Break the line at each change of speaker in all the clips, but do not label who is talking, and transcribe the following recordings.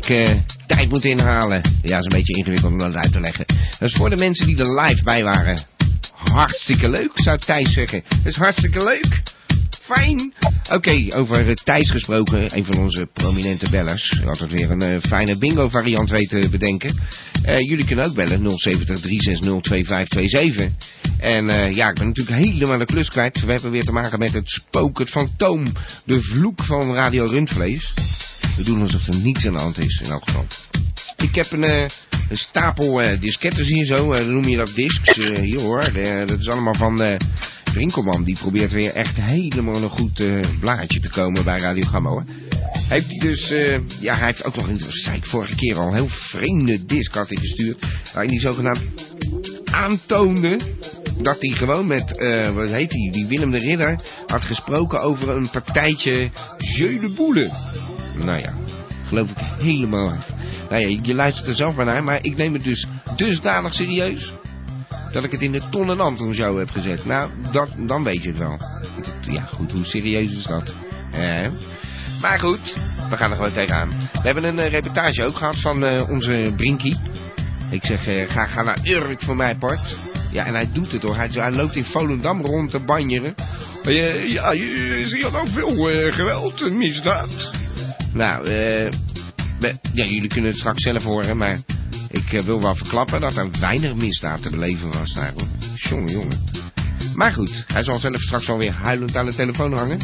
ik eh, tijd moet inhalen. Ja, is een beetje ingewikkeld om dat uit te leggen. Dat is voor de mensen die er live bij waren. Hartstikke leuk, zou Thijs zeggen. Dat is hartstikke leuk. Fijn. Oké, over Thijs gesproken, een van onze prominente bellers. Altijd weer een uh, fijne bingo variant weten te bedenken. Uh, jullie kunnen ook bellen 070 360 2527. En ja, ik ben natuurlijk helemaal de klus kwijt. We hebben weer te maken met het spook, het fantoom, de vloek van Radio Rundvlees. We doen alsof er niets aan de hand is, in elk geval. Ik heb een, een stapel uh, disketten hier zo, noem je dat discs. hier hoor, dat is allemaal van Rinkelman. Die probeert weer echt helemaal een goed blaadje te komen bij Radio Gamma. Heeft hij dus, ja hij heeft ook nog, dat zei ik vorige keer al, een heel vreemde disc had hij gestuurd. Waarin hij zogenaamd aantoonde dat hij gewoon met, wat heet hij, die Willem de Ridder had gesproken over een partijtje Jeu de Boule. Nou ja, geloof ik helemaal. Nou ja, je luistert er zelf maar naar, maar ik neem het dus dusdanig serieus dat ik het in de ton show heb gezet. Nou, dat, dan weet je het wel. Ja, goed, hoe serieus is dat? Eh. Maar goed, we gaan er gewoon tegenaan. We hebben een uh, reportage ook gehad van uh, onze Brinkie. Ik zeg, uh, ga, ga naar Urk voor mij part. Ja, en hij doet het hoor. Hij, hij loopt in Volendam rond te banjeren. ja, is hier ook veel geweld en misdaad? Nou, eh... ja, jullie kunnen het straks zelf horen, maar ik uh, wil wel verklappen dat er weinig misdaad te beleven was daar. Hoor. Jongen, jongen. Maar goed, hij zal zelf straks alweer huilend aan de telefoon hangen.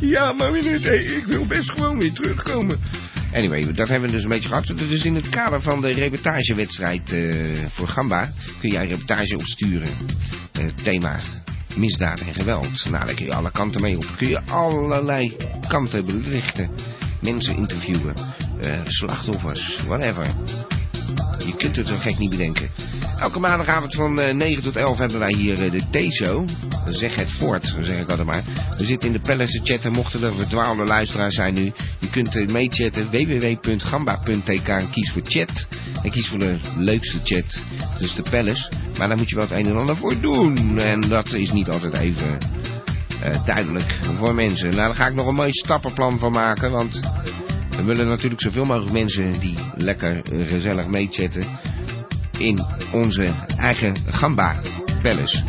Ja, maar meneer, ik wil best gewoon weer terugkomen. Anyway, dat hebben we dus een beetje gehad. Dus in het kader van de reportagewedstrijd uh, voor Gamba kun jij een reportage opsturen. Uh, thema misdaad en geweld. Nou, daar kun je alle kanten mee op. Kun je allerlei kanten belichten mensen interviewen, uh, slachtoffers, whatever. Je kunt het zo gek niet bedenken. Elke maandagavond van uh, eh, 9 tot 11 hebben wij hier uh, de T-show. Zeg het voort, zeg ik altijd maar. We zitten in de Palace chatten, mochten er verdwaalde luisteraars zijn nu. Je kunt uh, meechatten www.gamba.tk en kies voor chat. En kies voor de leukste chat, dus de Palace. Maar daar moet je wel het een en ander voor doen. En dat is niet altijd even uh, duidelijk voor mensen. Nou, daar ga ik nog een mooi stappenplan van maken, want we willen natuurlijk zoveel mogelijk mensen die lekker uh, gezellig meechatten in onze eigen Gamba Palace.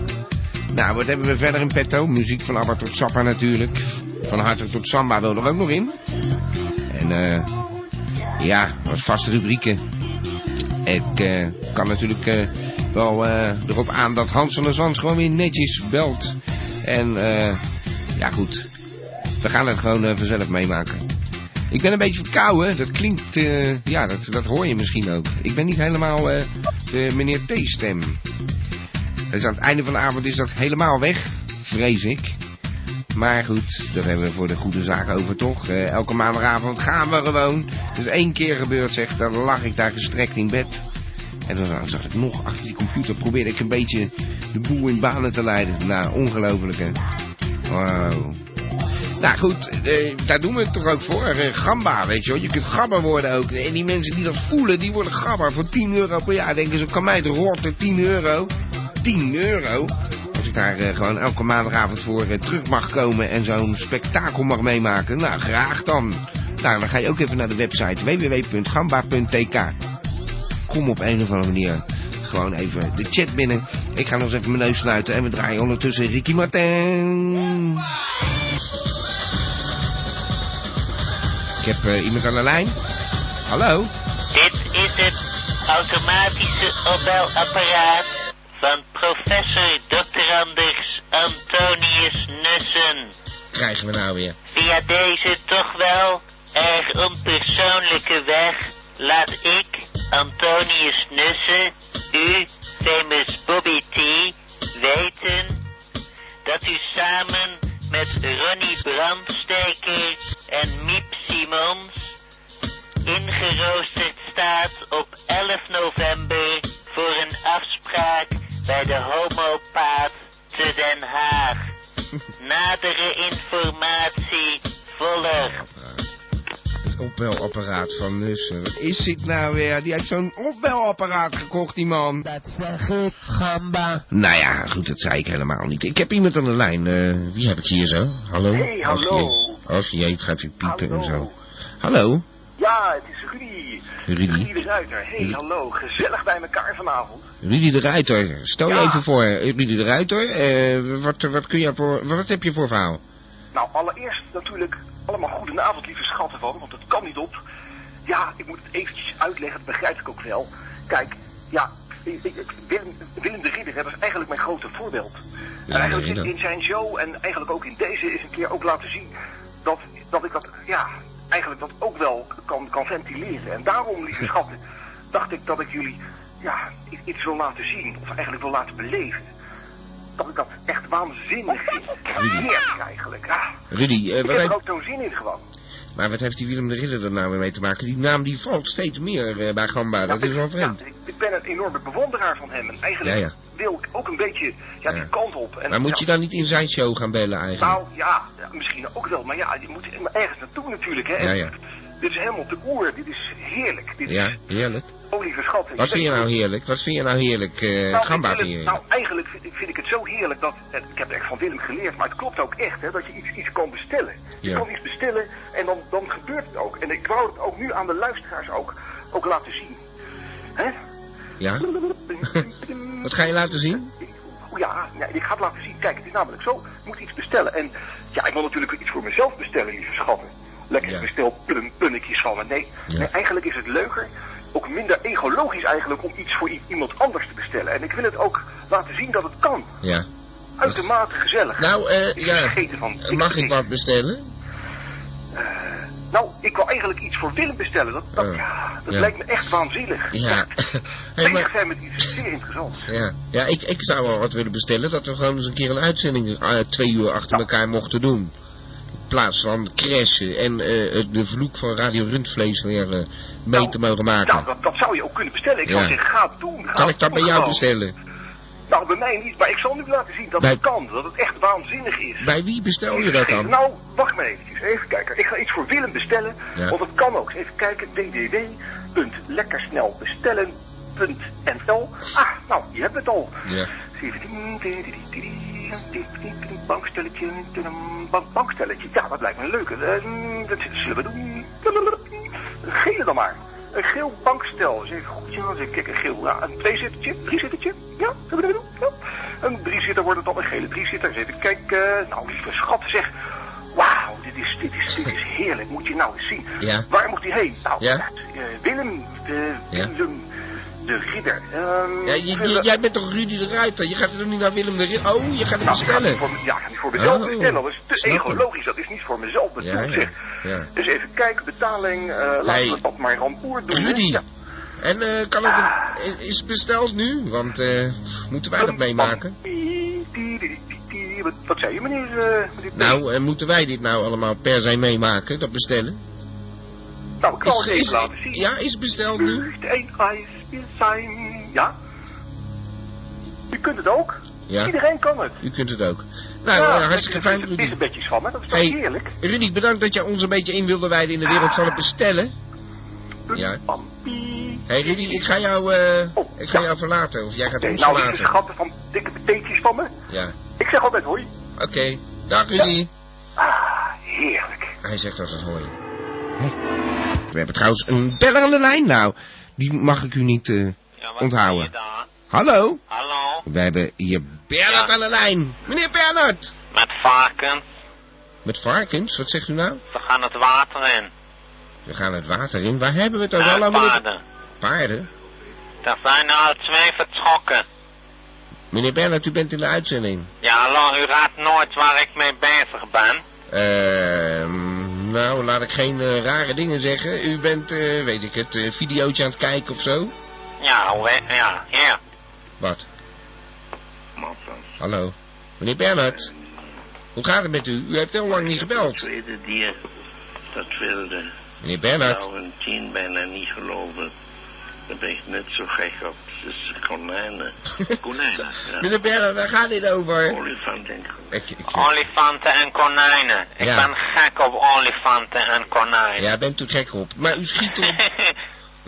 Nou, wat hebben we verder in petto? Muziek van Abba tot Sappa natuurlijk. Van Harte tot Samba wil er ook nog in. En uh, ja, wat vaste rubrieken. Ik uh, kan natuurlijk wel erop aan dat Hans van der Zans gewoon weer netjes belt en ja goed, we gaan het gewoon vanzelf meemaken. Ik ben een beetje verkouden, dat klinkt, uh, ja dat, dat hoor je misschien ook. Ik ben niet helemaal de meneer T-stem. Dus aan het einde van de avond is dat helemaal weg, vrees ik. Maar goed, dat hebben we voor de goede zaak over toch. elke maandagavond gaan we gewoon. Dus één keer gebeurd zeg, dan lag ik daar gestrekt in bed. En dan zag ik nog achter die computer, probeerde ik een beetje de boel in banen te leiden. Nou, ongelooflijk hè. Wow. Nou goed, eh, daar doen we het toch ook voor. Eh, gamba, weet je wel. Je kunt gabber worden ook. En die mensen die dat voelen, die worden gabber voor 10 euro per jaar. Denken ze, kan mij het rotte 10 euro? 10 euro? Als ik daar eh, gewoon elke maandagavond voor terug mag komen en zo'n spektakel mag meemaken. Nou, graag dan. Nou, dan ga je ook even naar de website www.gamba.tk kom op een of andere manier gewoon even de chat binnen. Ik ga nog eens even mijn neus sluiten en we draaien ondertussen Ricky Martin. Ik heb uh, iemand aan de lijn. Hallo?
Dit is het automatische opbelapparaat van professor Dr. Anders Antonius Nussen.
Krijgen we nou weer?
Via deze toch wel erg onpersoonlijke weg laat ik Antonius Nussen, u, famous Bobby T, weten dat u samen met Ronnie Brandsteker en Miep Simons ingeroosterd staat op 11 november voor een afspraak bij de homopaat te Den Haag. Nadere informatie volgt.
Het opbelapparaat van Nussen. Wat is dit nou weer? Die heeft zo'n opbelapparaat gekocht, die man.
Dat zeg ik, gamba.
Nou ja, goed, dat zei ik helemaal niet. Ik heb iemand aan de lijn. eh, wie heb ik hier zo? Hallo?
Hey, hallo.
Als je jeet, gaat u piepen en
Hallo.
zo. Hallo?
Ja, het is Rudy.
Rudy?
Rudy de Ruiter. Hey,
Rudy.
hallo. Gezellig bij elkaar vanavond.
Rudy de Ruiter. Stel
Ja.
even voor. eh, Rudy de Ruiter, eh, wat, wat, kun je voor, wat heb je voor verhaal?
Nou, allereerst natuurlijk allemaal goedenavond, lieve schatten van, want het kan niet op. Ja, ik moet het eventjes uitleggen, dat begrijp ik ook wel. Kijk, ja, Willem, Willem de Ridder, dat is eigenlijk mijn grote voorbeeld.
de
en eigenlijk in, zijn show en eigenlijk ook in deze is een keer ook laten zien dat, dat ik dat, ja, eigenlijk dat ook wel kan, kan ventileren. En daarom, lieve schatten, dacht ik dat ik jullie, ja, iets wil laten zien, of eigenlijk wil laten beleven. Dat ik dat echt waanzinnig vind. Heerlijk eigenlijk, ja.
Rudy, eh,
Ik
wat
heb er ook zo'n zin in gewoon.
maar wat heeft die Willem de Ridder er nou weer mee te maken? Die naam die valt steeds meer eh, bij Gamba. Dat
Ja,
is wel
ik-
vreemd.
ja, ik, ik ben een enorme bewonderaar van hem. En eigenlijk
Ja, ja.
wil ik ook een beetje ja,
Ja.
die kant op. En,
Maar moet je dan niet in zijn show gaan bellen eigenlijk?
Nou ja, ja, misschien ook wel. Maar ja, je moet ergens naartoe natuurlijk. Hè. En
Ja, ja.
Dit is helemaal de oer. Dit is heerlijk. Dit
Ja,
is,
heerlijk.
oh lieve schat.
Wat vind je nou heerlijk? Wat vind je nou heerlijk? eh
Nou,
Gamba
vind
je
nou, eigenlijk vind, vind ik het zo heerlijk dat... en Ik heb het echt van Willem geleerd, maar het klopt ook echt, hè, dat je iets, iets kan bestellen. Je kan iets bestellen en dan, dan gebeurt het ook. En ik wou het ook nu aan de luisteraars ook, ook laten zien. Hè?
Ja? Wat ga je laten zien?
Oh ja, ja, ik ga het laten zien. Kijk, het is namelijk zo, ik moet iets bestellen. En ja, ik wil natuurlijk iets voor mezelf bestellen, lieve schatten. Lekker
Ja.
bestel plun, punnetjes van me. Nee,
Ja.
nee, eigenlijk is het leuker, ook minder egologisch eigenlijk, om iets voor iemand anders te bestellen. En ik wil het ook laten zien dat het kan.
Ja.
Uitermate gezellig.
Nou, eh,
Ik
ja.
van.
Eh, Mag ik wat bestellen?
Nou, ik wil eigenlijk iets voor Willem bestellen. Dat, dat,
Oh,
ja, dat
ja.
lijkt me echt waanzinnig.
Ja. hey, maar,
zijn met iets zeer interessants.
ja. ja ik, ik zou wel wat willen bestellen. Dat we gewoon eens een keer een uitzending eh, twee uur achter
Nou.
elkaar mochten doen. Plaats van crashen en eh, het- de vloek van Radio Rundvlees weer eh, mee
Nou,
te mogen maken.
Nou, dat, dat zou je ook kunnen bestellen. Ik
Ja.
zou zeggen, ga het doen. Ga
kan ik dat bij jou
gewoon.
bestellen?
Nou, bij mij niet, maar ik zal nu laten zien dat
Bij-
het kan. Dat het echt waanzinnig is.
Bij wie bestel je dat dan?
Nou, wacht maar eventjes. Even kijken. Ik ga iets voor Willem bestellen.
Ja.
Want dat kan ook. Even kijken. www.lekkersnelbestellen.nl Ah, nou, je hebt het al.
Ja.
17. Bankstelletje. Bank, bankstelletje. Ja, dat lijkt me leuk. Eh, Dat zullen we doen. Een gele dan maar. Een geel bankstel. Even goed. Ja, even kijken. Een geel. Ja, een tweezittertje. Driezittertje. Ja, zullen we dat doen? Ja. Een driezitter wordt het dan. Een gele driezitter. Eens even kijken. Nou, lieve schat zeg. Wauw, dit is, dit, is, dit is heerlijk. Moet je nou eens zien.
Ja.
Waar moet hij heen? Nou,
Ja.
eh, Willem de. Willem de Ridder. Ehm,
Ja, je- je- jij bent toch Rudy de Ruiter? Je gaat er toch niet naar Willem de Ridder? Oh, je gaat hem
nou,
bestellen.
voor, ja, ik ga niet voor mezelf
Oh,
bestellen. Dat is te egologisch. Dat is niet voor mezelf bedoeld, zeg.
ja.
Dus even kijken, betaling. eh laten
Hey.
we dat maar rampoer doen.
Rudy. En eh, kan het een- is het besteld nu? Want eh, moeten wij dat meemaken?
Wat, zei je, meneer? eh, meneer
Nou, eh, moeten wij dit nou allemaal per se meemaken, dat bestellen?
Nou, ik zal het
Is-
even
is-
laten zien.
Ja, is het besteld nu?
Lucht een ijs zijn. Ja? U kunt het ook.
Ja,
Iedereen kan het.
u kunt het ook. Nou,
ja,
eh, hartstikke fijn, Rudy.
Pissenbedjes van me, dat is toch
Hey.
heerlijk?
Rudy, bedankt dat jij ons een beetje in wilde wijden in de wereld van het bestellen. Ja.
Pampie.
Hé hey Rudy, ik ga jou, eh,
Oh,
ik ga
ja.
jou verlaten. Of jij gaat
Oké,
ons
nou,
verlaten.
schatten van dikke pateetjes van me.
Ja,
Ik zeg altijd hoi.
oké. Dag Rudy.
Ah, heerlijk.
Hij zegt altijd hoi. We hebben trouwens een beller aan de lijn nou. Die mag ik u niet eh,
Ja,
Onthouden.
daar?
Hallo?
Hallo?
We hebben hier Bernard
Ja.
aan de lijn. Meneer Bernard.
Met varkens.
Met varkens, wat zegt u nou?
We gaan het water in.
We gaan het water in. Waar hebben we het over? Allemaal?
paarden.
Paarden?
Er zijn er al twee vertrokken.
Meneer Bernard, u bent in de uitzending.
Ja, hallo, u raadt nooit waar ik mee bezig ben.
Ehm, nou, laat ik geen eh, rare dingen zeggen. U bent, eh, weet ik het, eh videootje aan het kijken of zo?
Ja, ja, hier.
Wat? Hallo? Meneer Bernard? Hoe gaat het met u? U heeft heel lang niet gebeld.
tweede dier dat wilde
Meneer Bernhard.
zou een tien bijna niet geloven. Dan ben ik net zo gek op dus konijnen. Konijnen, ja.
Meneer Bernhard, waar gaat dit over?
Olifant en konijnen.
Ik, ik,
Olifanten en konijnen. Ik
Ja.
ben gek op olifanten en konijnen.
ja, bent u gek op. Maar u schiet toch,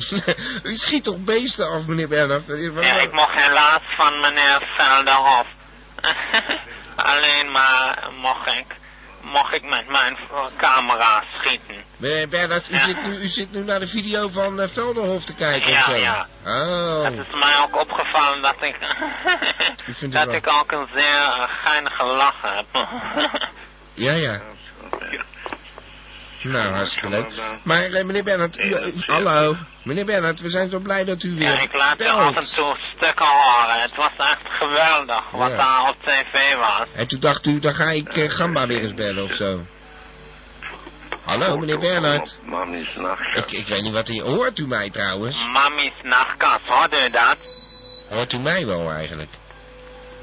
u schiet toch beesten af, meneer Bernhard?
ja, ik mocht helaas van meneer Velderhof. Alleen maar mocht ik, mocht ik met mijn camera schieten.
Meneer Bernhard, u,
Ja.
zit nu, u zit nu naar de video van eh, Velderhof te kijken
Ja,
of zo?
ja.
Oh.
Het is mij ook opgevallen dat ik,
U vindt het
dat ik ook een zeer eh, geinige lach heb.
Ja, ja. Nou, hartstikke leuk. Maar eh, meneer Bernhard, u, u- hallo. Meneer Bernhard, we zijn zo blij dat u weer
Ja, ik laat je af en toe stukken horen. Het was echt geweldig wat
Ja.
daar op tv was.
En toen dacht u, dan ga ik eh, Gamba weer eens bellen of zo. Hallo, meneer Bernhard.
Mammy's nacht.
Ik, ik weet niet wat hij... Hoort u mij trouwens?
Mammy's nachtkast, hoorde u dat?
Hoort u mij wel eigenlijk?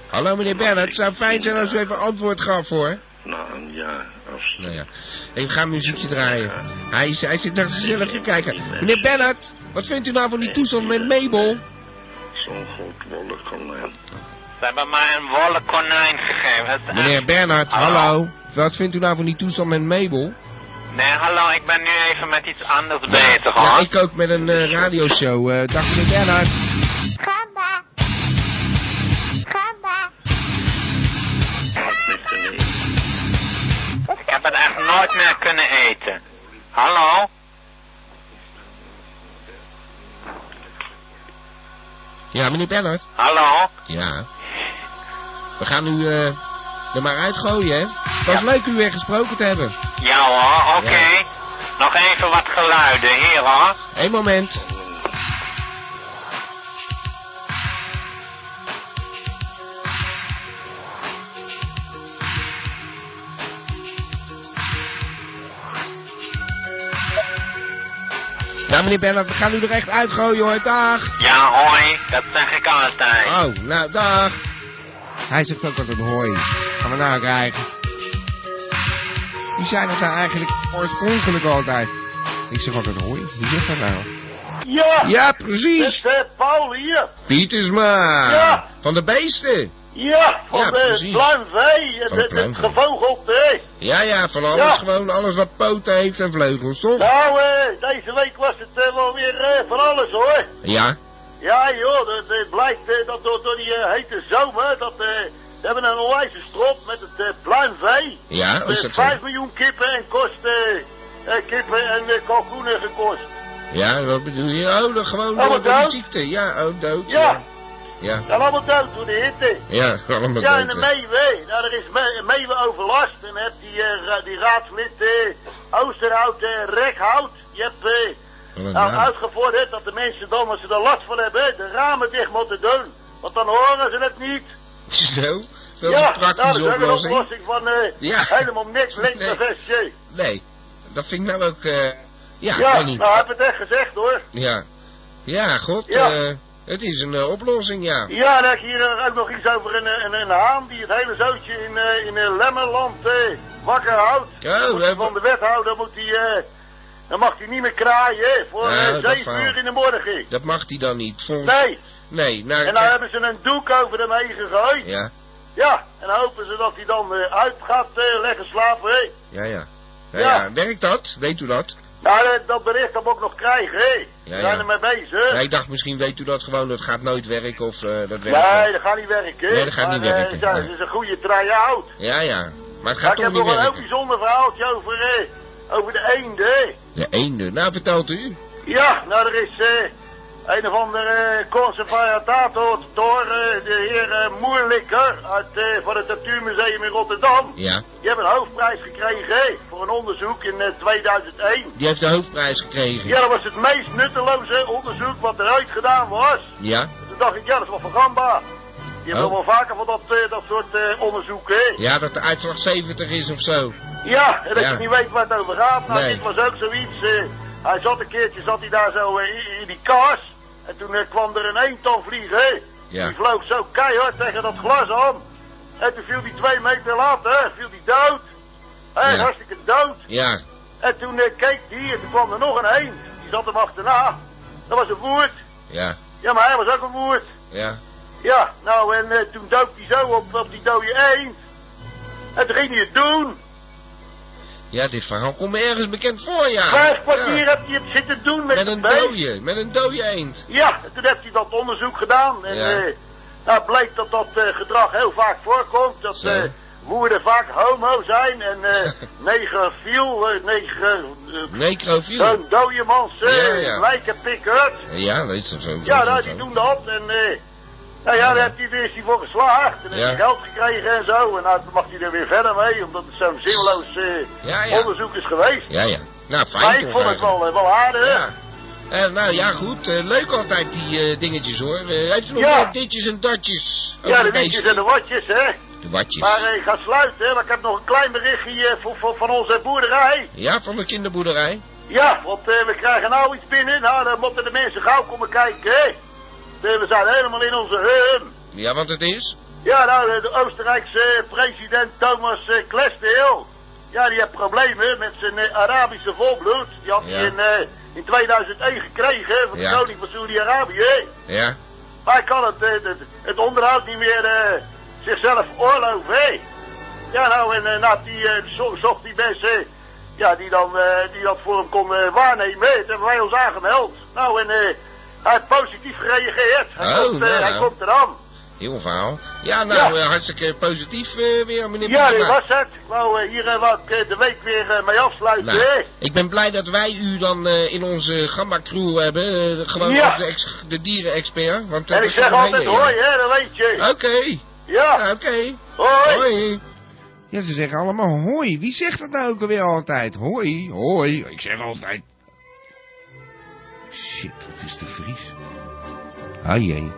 Hallo, meneer Bernhard. Het zou fijn zijn als u even antwoord gaf, hoor.
Na een jaar zo.
Nou ja, even gaan muziekje draaien. Hij, is- hij zit naar zichzelf te kijken. Meneer Bernhard, wat vindt u nou van die toestand met Mabel?
Zo'n groot wollen konijn.
Ze hebben mij een wollen konijn gegeven.
Meneer Bernhard, hallo. Wat vindt u nou van die toestand met Mabel?
Nee, hallo, ik ben nu even met iets anders bezig,
Ja,
hoor.
ik ook met een eh, radioshow. Eh dag meneer Bernhard.
Ik heb het echt nooit meer kunnen eten. Hallo?
Ja, meneer Bernhard.
Hallo?
Ja. We gaan u eh, er maar uitgooien, hè. Het was
Ja.
leuk u weer gesproken te hebben.
Ja hoor, oké. Nog even wat geluiden, hier hoor.
Eén moment. Ja, meneer Bernhard, we gaan u er echt uitgooien hoor. Dag.
Ja, hoi, dat zeg ik altijd.
Oh, nou, dag. Hij zegt ook altijd hoi. Gaan we nou kijken. Wie zijn het nou eigenlijk oorspronkelijk altijd? Ik zeg altijd hoi. Wie zegt dat nou?
Ja,
Ja, precies.
met eh, Paul hier.
Pietersma.
Ja.
Van de beesten.
Ja, van
Ja,
de pluimvee, het,
de
het, het gevogelte.
Ja, ja, van alles
Ja.
gewoon. Alles wat poten heeft en vleugels, toch?
Nou, eh, deze week was het eh, wel weer eh, van alles hoor.
Ja.
Ja joh, dat eh, blijkt dat door, door die hete zomer, dat we hebben een onwijze strop met het pluimvee.
Ja, is
Eh,
dat zo?
5 miljoen kippen en kost, kippen en kalkoenen gekost.
Ja, wat bedoel je? Oh, dan gewoon
Allemaal
door,
dood?
ziekte. Ja, oh, dood.
Ja,
Ja.
Zijn allemaal dood door de hitte.
Ja, allemaal
Ja, en
dood.
de
ja.
meeuwen, nou er is me meeuwen overlast. En heb die, eh, die raadslid eh, Oosterhout eh, Rekhout, die hebt
een
nou, uitgevorderd dat de mensen dan, als ze er last van hebben, de ramen dicht moeten doen. Want dan horen ze het niet.
Zo? Dat is
ja,
een praktische
nou, dat is ook een
oplossing.
oplossing van
Ja.
helemaal niks, links
Nee.
naar.
Nee, dat vind ik nou ook, ja,
Ja,
niet.
nou heb het echt gezegd hoor.
Ja. Ja, god,
Ja.
Het is een eh, oplossing, ja.
Ja, dan heb ik hier eh, ook nog iets over een, eh, een, een haan die het hele zootje in, eh, in Lemmerland wakker houdt.
Ja, we
hij van
hebben...
de wethouder moet eh, dan mag hij niet meer kraaien voor
Ja,
uur in de morgen.
Dat mag hij dan niet, volgens...
Nee,
Nee, nou...
en dan hebben ze een doek over hem heen gegooid.
Ja,
Ja, en dan hopen ze dat hij dan uit gaat leggen slapen. Hè.
ja. Ja, Ja.
ja,
werkt dat? Weet u dat?
Nou, dat, dat bericht heb ik ook nog krijgen. Hè.
Ja,
We zijn er mee bezig.
Nee, ik dacht misschien weet u dat gewoon, dat gaat nooit werken of eh, dat werkt
Nee, dat gaat niet werken.
Nee, dat gaat
maar,
niet
eh,
werken,
ja. Het is een goede try-out.
Ja, ja. Maar het gaat
ik
toch
heb
niet
nog wel een heel
werken.
bijzonder verhaaltje over, eh, over de eenden.
De eenden. Nou, vertelt u.
Ja, nou er is eh, een of andere conservator, door eh, de heer eh, Moerlikker uit, eh, van het Natuurmuseum in Rotterdam.
Ja.
Die hebben een hoofdprijs gekregen voor een onderzoek in eh, 2001.
Die heeft de hoofdprijs gekregen.
Ja, dat was het meest nutteloze onderzoek wat er ooit gedaan was.
Ja.
Toen dacht ik, ja, dat is wel van Gamba. Je hebt
Oh.
wel vaker van dat, eh, dat soort eh, onderzoeken. hè.
Ja, dat de uitslag 70 is of zo.
Ja, en dat
Ja.
je niet weet waar het over gaat. Nou,
Nee.
dit was ook zoiets. eh, hij zat een keertje, zat hij daar zo eh, in, in die kast. En toen kwam er een eenton vliegen. hè.
Ja.
Die vloog zo keihard tegen dat glas aan. En toen viel die twee meter later, viel die dood. Hé,
Ja.
hartstikke dood.
Ja.
En toen eh, keek hij en toen kwam er nog een eend. Die zat hem achterna. Dat was een woerd.
Ja,
Ja, maar hij was ook een woerd.
ja.
Ja, nou en eh, toen dook hij zo op, op die dode eend. En toen ging hij het doen.
Ja, dit verhaal komt me ergens bekend voor, ja.
Vijf kwartier
Ja.
heb hij het zitten doen met,
een dode, met een dode eend.
Ja, en toen heeft hij dat onderzoek gedaan. En
Ja.
eh nou bleek dat dat eh, gedrag heel vaak voorkomt. Dat
Zo.
eh woerden vaak homo zijn en negrofiel, negro...
Necrofiel.
Zo'n dode mans,
Ja, ja.
lijken pick-up.
Ja, dat is toch zo.
Ja, nou, die doen dat. En nou ja, daar heeft hij weer is hij voor geslaagd. En heeft
Ja.
hij geld gekregen en zo. En nou, dan mag hij er weer verder mee, omdat het zo'n zinloos eh,
Ja, ja.
onderzoek is geweest.
Ja, ja. Nou, fijn
maar ik vond het wel, eh, wel aardig.
Ja. Eh, nou ja, goed. leuk altijd die dingetjes hoor. Heeft u nog meer ditjes en datjes?
Ja, de wietjes en de watjes, hè.
De watjes.
Maar ik ga sluiten, hè, want ik heb nog een klein berichtje voor, voor, van onze boerderij.
Ja, van de kinderboerderij.
Ja, want we krijgen nou iets binnen. Nou, dan moeten de mensen gauw komen kijken, hè. Eh, we zijn helemaal in onze hum.
Ja, want het is.
Ja, nou, de- Oostenrijkse president Thomas uh, Klesdeel. Ja, die heeft problemen met zijn eh, Arabische volbloed. Die had
Ja.
hij in, eh, in 2001 gekregen van de
Ja.
koning van Saudi-Arabië.
Ja.
Maar hij kan het, eh, het, het onderhoud niet meer eh, zichzelf oorloven. Ja, nou, en uh, nou, die eh, zo- zocht die mensen ja, die, dan, eh, die dat voor hem kon eh, waarnemen. Dat hebben wij ons aangemeld. Nou, en eh, hij heeft positief gereageerd. Hij,
Oh,
komt, eh,
nou,
hij
nou.
komt eraan.
Heel verhaal. Ja, nou,
Ja.
eh, hartstikke positief eh, weer, meneer
Ja,
Boerma.
was het. Ik wou eh, hier eh, ik, eh, de week weer eh, mee afsluiten.
Nou, ik ben blij dat wij u dan eh, in onze Gamba-crew hebben. eh, gewoon
Ja.
de, de dierenexpert. Want, eh,
En ik
dat
zeg altijd hoi, hè, dat weet je.
Oké.
Ja,
Ja, Oké.
hoi.
Hoi. Ja, ze zeggen allemaal hoi. Wie zegt dat nou ook alweer altijd? Hoi, hoi. Ik zeg altijd. Shit, wat is de Vries? Ah jee.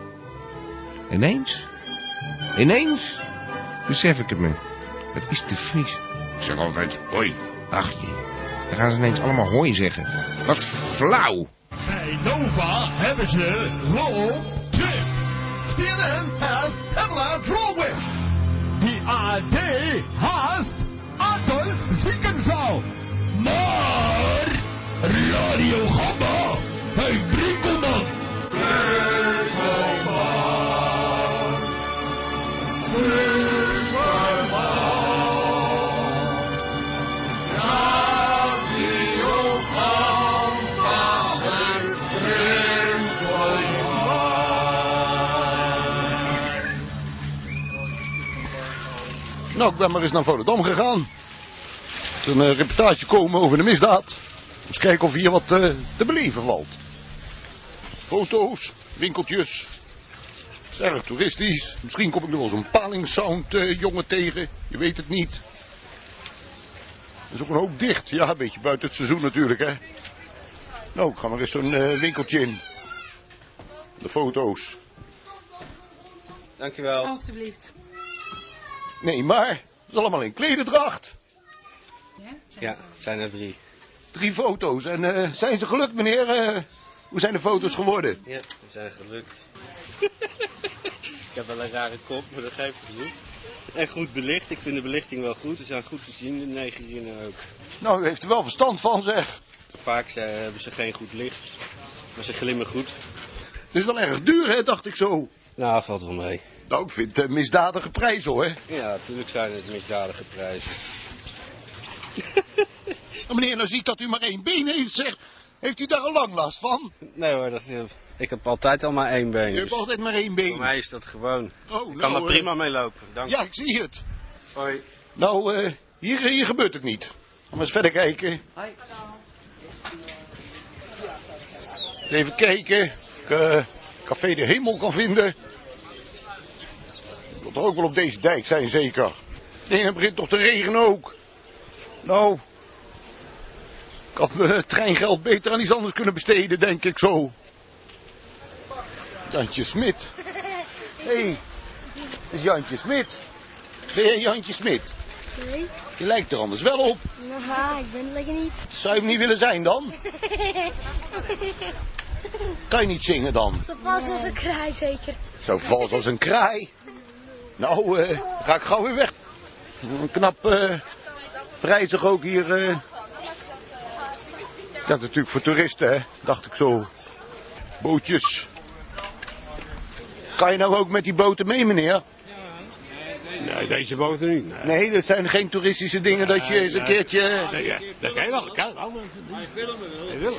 Ineens? Ineens? Besef ik het me. Het is de Vries. Ik zeg altijd hoi. Ach jee. Dan gaan ze ineens allemaal hoi zeggen. Wat flauw.
Bij Nova hebben ze roll tip. CNN has Pamela Drolwich. Die AD haast Adolf Ziekenzaal. Maar Radio Gamba
Nou, ik ben maar eens naar Volendam gegaan. Is een eh, reportage komen over de misdaad. Eens kijken of hier wat eh, te beleven valt. Foto's, winkeltjes. Het is erg toeristisch. Misschien kom ik nog wel zo'n palingsound eh, jongen tegen. Je weet het niet. Er is ook een hoop dicht. Ja, een beetje buiten het seizoen natuurlijk, hè. Nou, ik ga maar eens zo'n eh, winkeltje in. De foto's.
Dankjewel.
Alsjeblieft.
Nee, maar het is allemaal in klededracht.
Ja, het zijn er drie.
Drie foto's. En eh, zijn ze gelukt, meneer? Eh, hoe zijn de foto's geworden?
Ja, we zijn gelukt. ik heb wel een rare kop, maar dat geeft het niet. En goed belicht, ik vind de belichting wel goed. Ze zijn goed te zien, de negerinnen ook.
Nou, u heeft er wel verstand van, zeg.
Vaak ze- hebben ze geen goed licht, maar ze glimmen goed.
Het is wel erg duur, hè, dacht ik zo.
Nou, valt wel mee.
Nou, ik vind het misdadige prijs, hoor.
Ja, natuurlijk zijn het misdadige prijzen.
Meneer, nou zie ik dat u maar één been heeft, zeg. Heeft u daar al lang last van?
Nee hoor, dat, ik heb altijd al maar één been.
U hebt
Dus
altijd maar één
voor
been.
mij is dat gewoon.
Oh,
Ik kan
nou,
er prima
eh,
mee lopen. Dank
Ja, ik zie het.
Hoi.
Nou, eh, hier, hier gebeurt het niet. Gaan we eens verder kijken. Even kijken. of Ik eh, Café de Hemel kan vinden. Dat er ook wel op deze dijk zijn, zeker. Nee, het begint toch te regenen ook. Nou, ik had mijn treingeld beter aan iets anders kunnen besteden, denk ik zo. Jantje Smit. Hé, hey, het is Jantje Smit. Ben jij Jantje Smit?
Nee,
Je lijkt er anders wel op.
nou, ik ben het lekker niet.
Zou je hem niet willen zijn dan? Kan je niet zingen dan?
Zo vast als een kraai zeker.
Zo vals als een kraai. Nou, eh, ga ik gauw weer weg. Een knap eh prijzig ook hier. eh
Dat is natuurlijk voor toeristen, hè? Dacht ik zo. Bootjes. Kan je nou ook met die boten mee, meneer?
Nee, deze boten niet. Nee.
Nee, dat zijn geen toeristische dingen dat je eens een
Nee,
keertje...
Nee, ja, dat kan je wel. Dat kan wel. wil.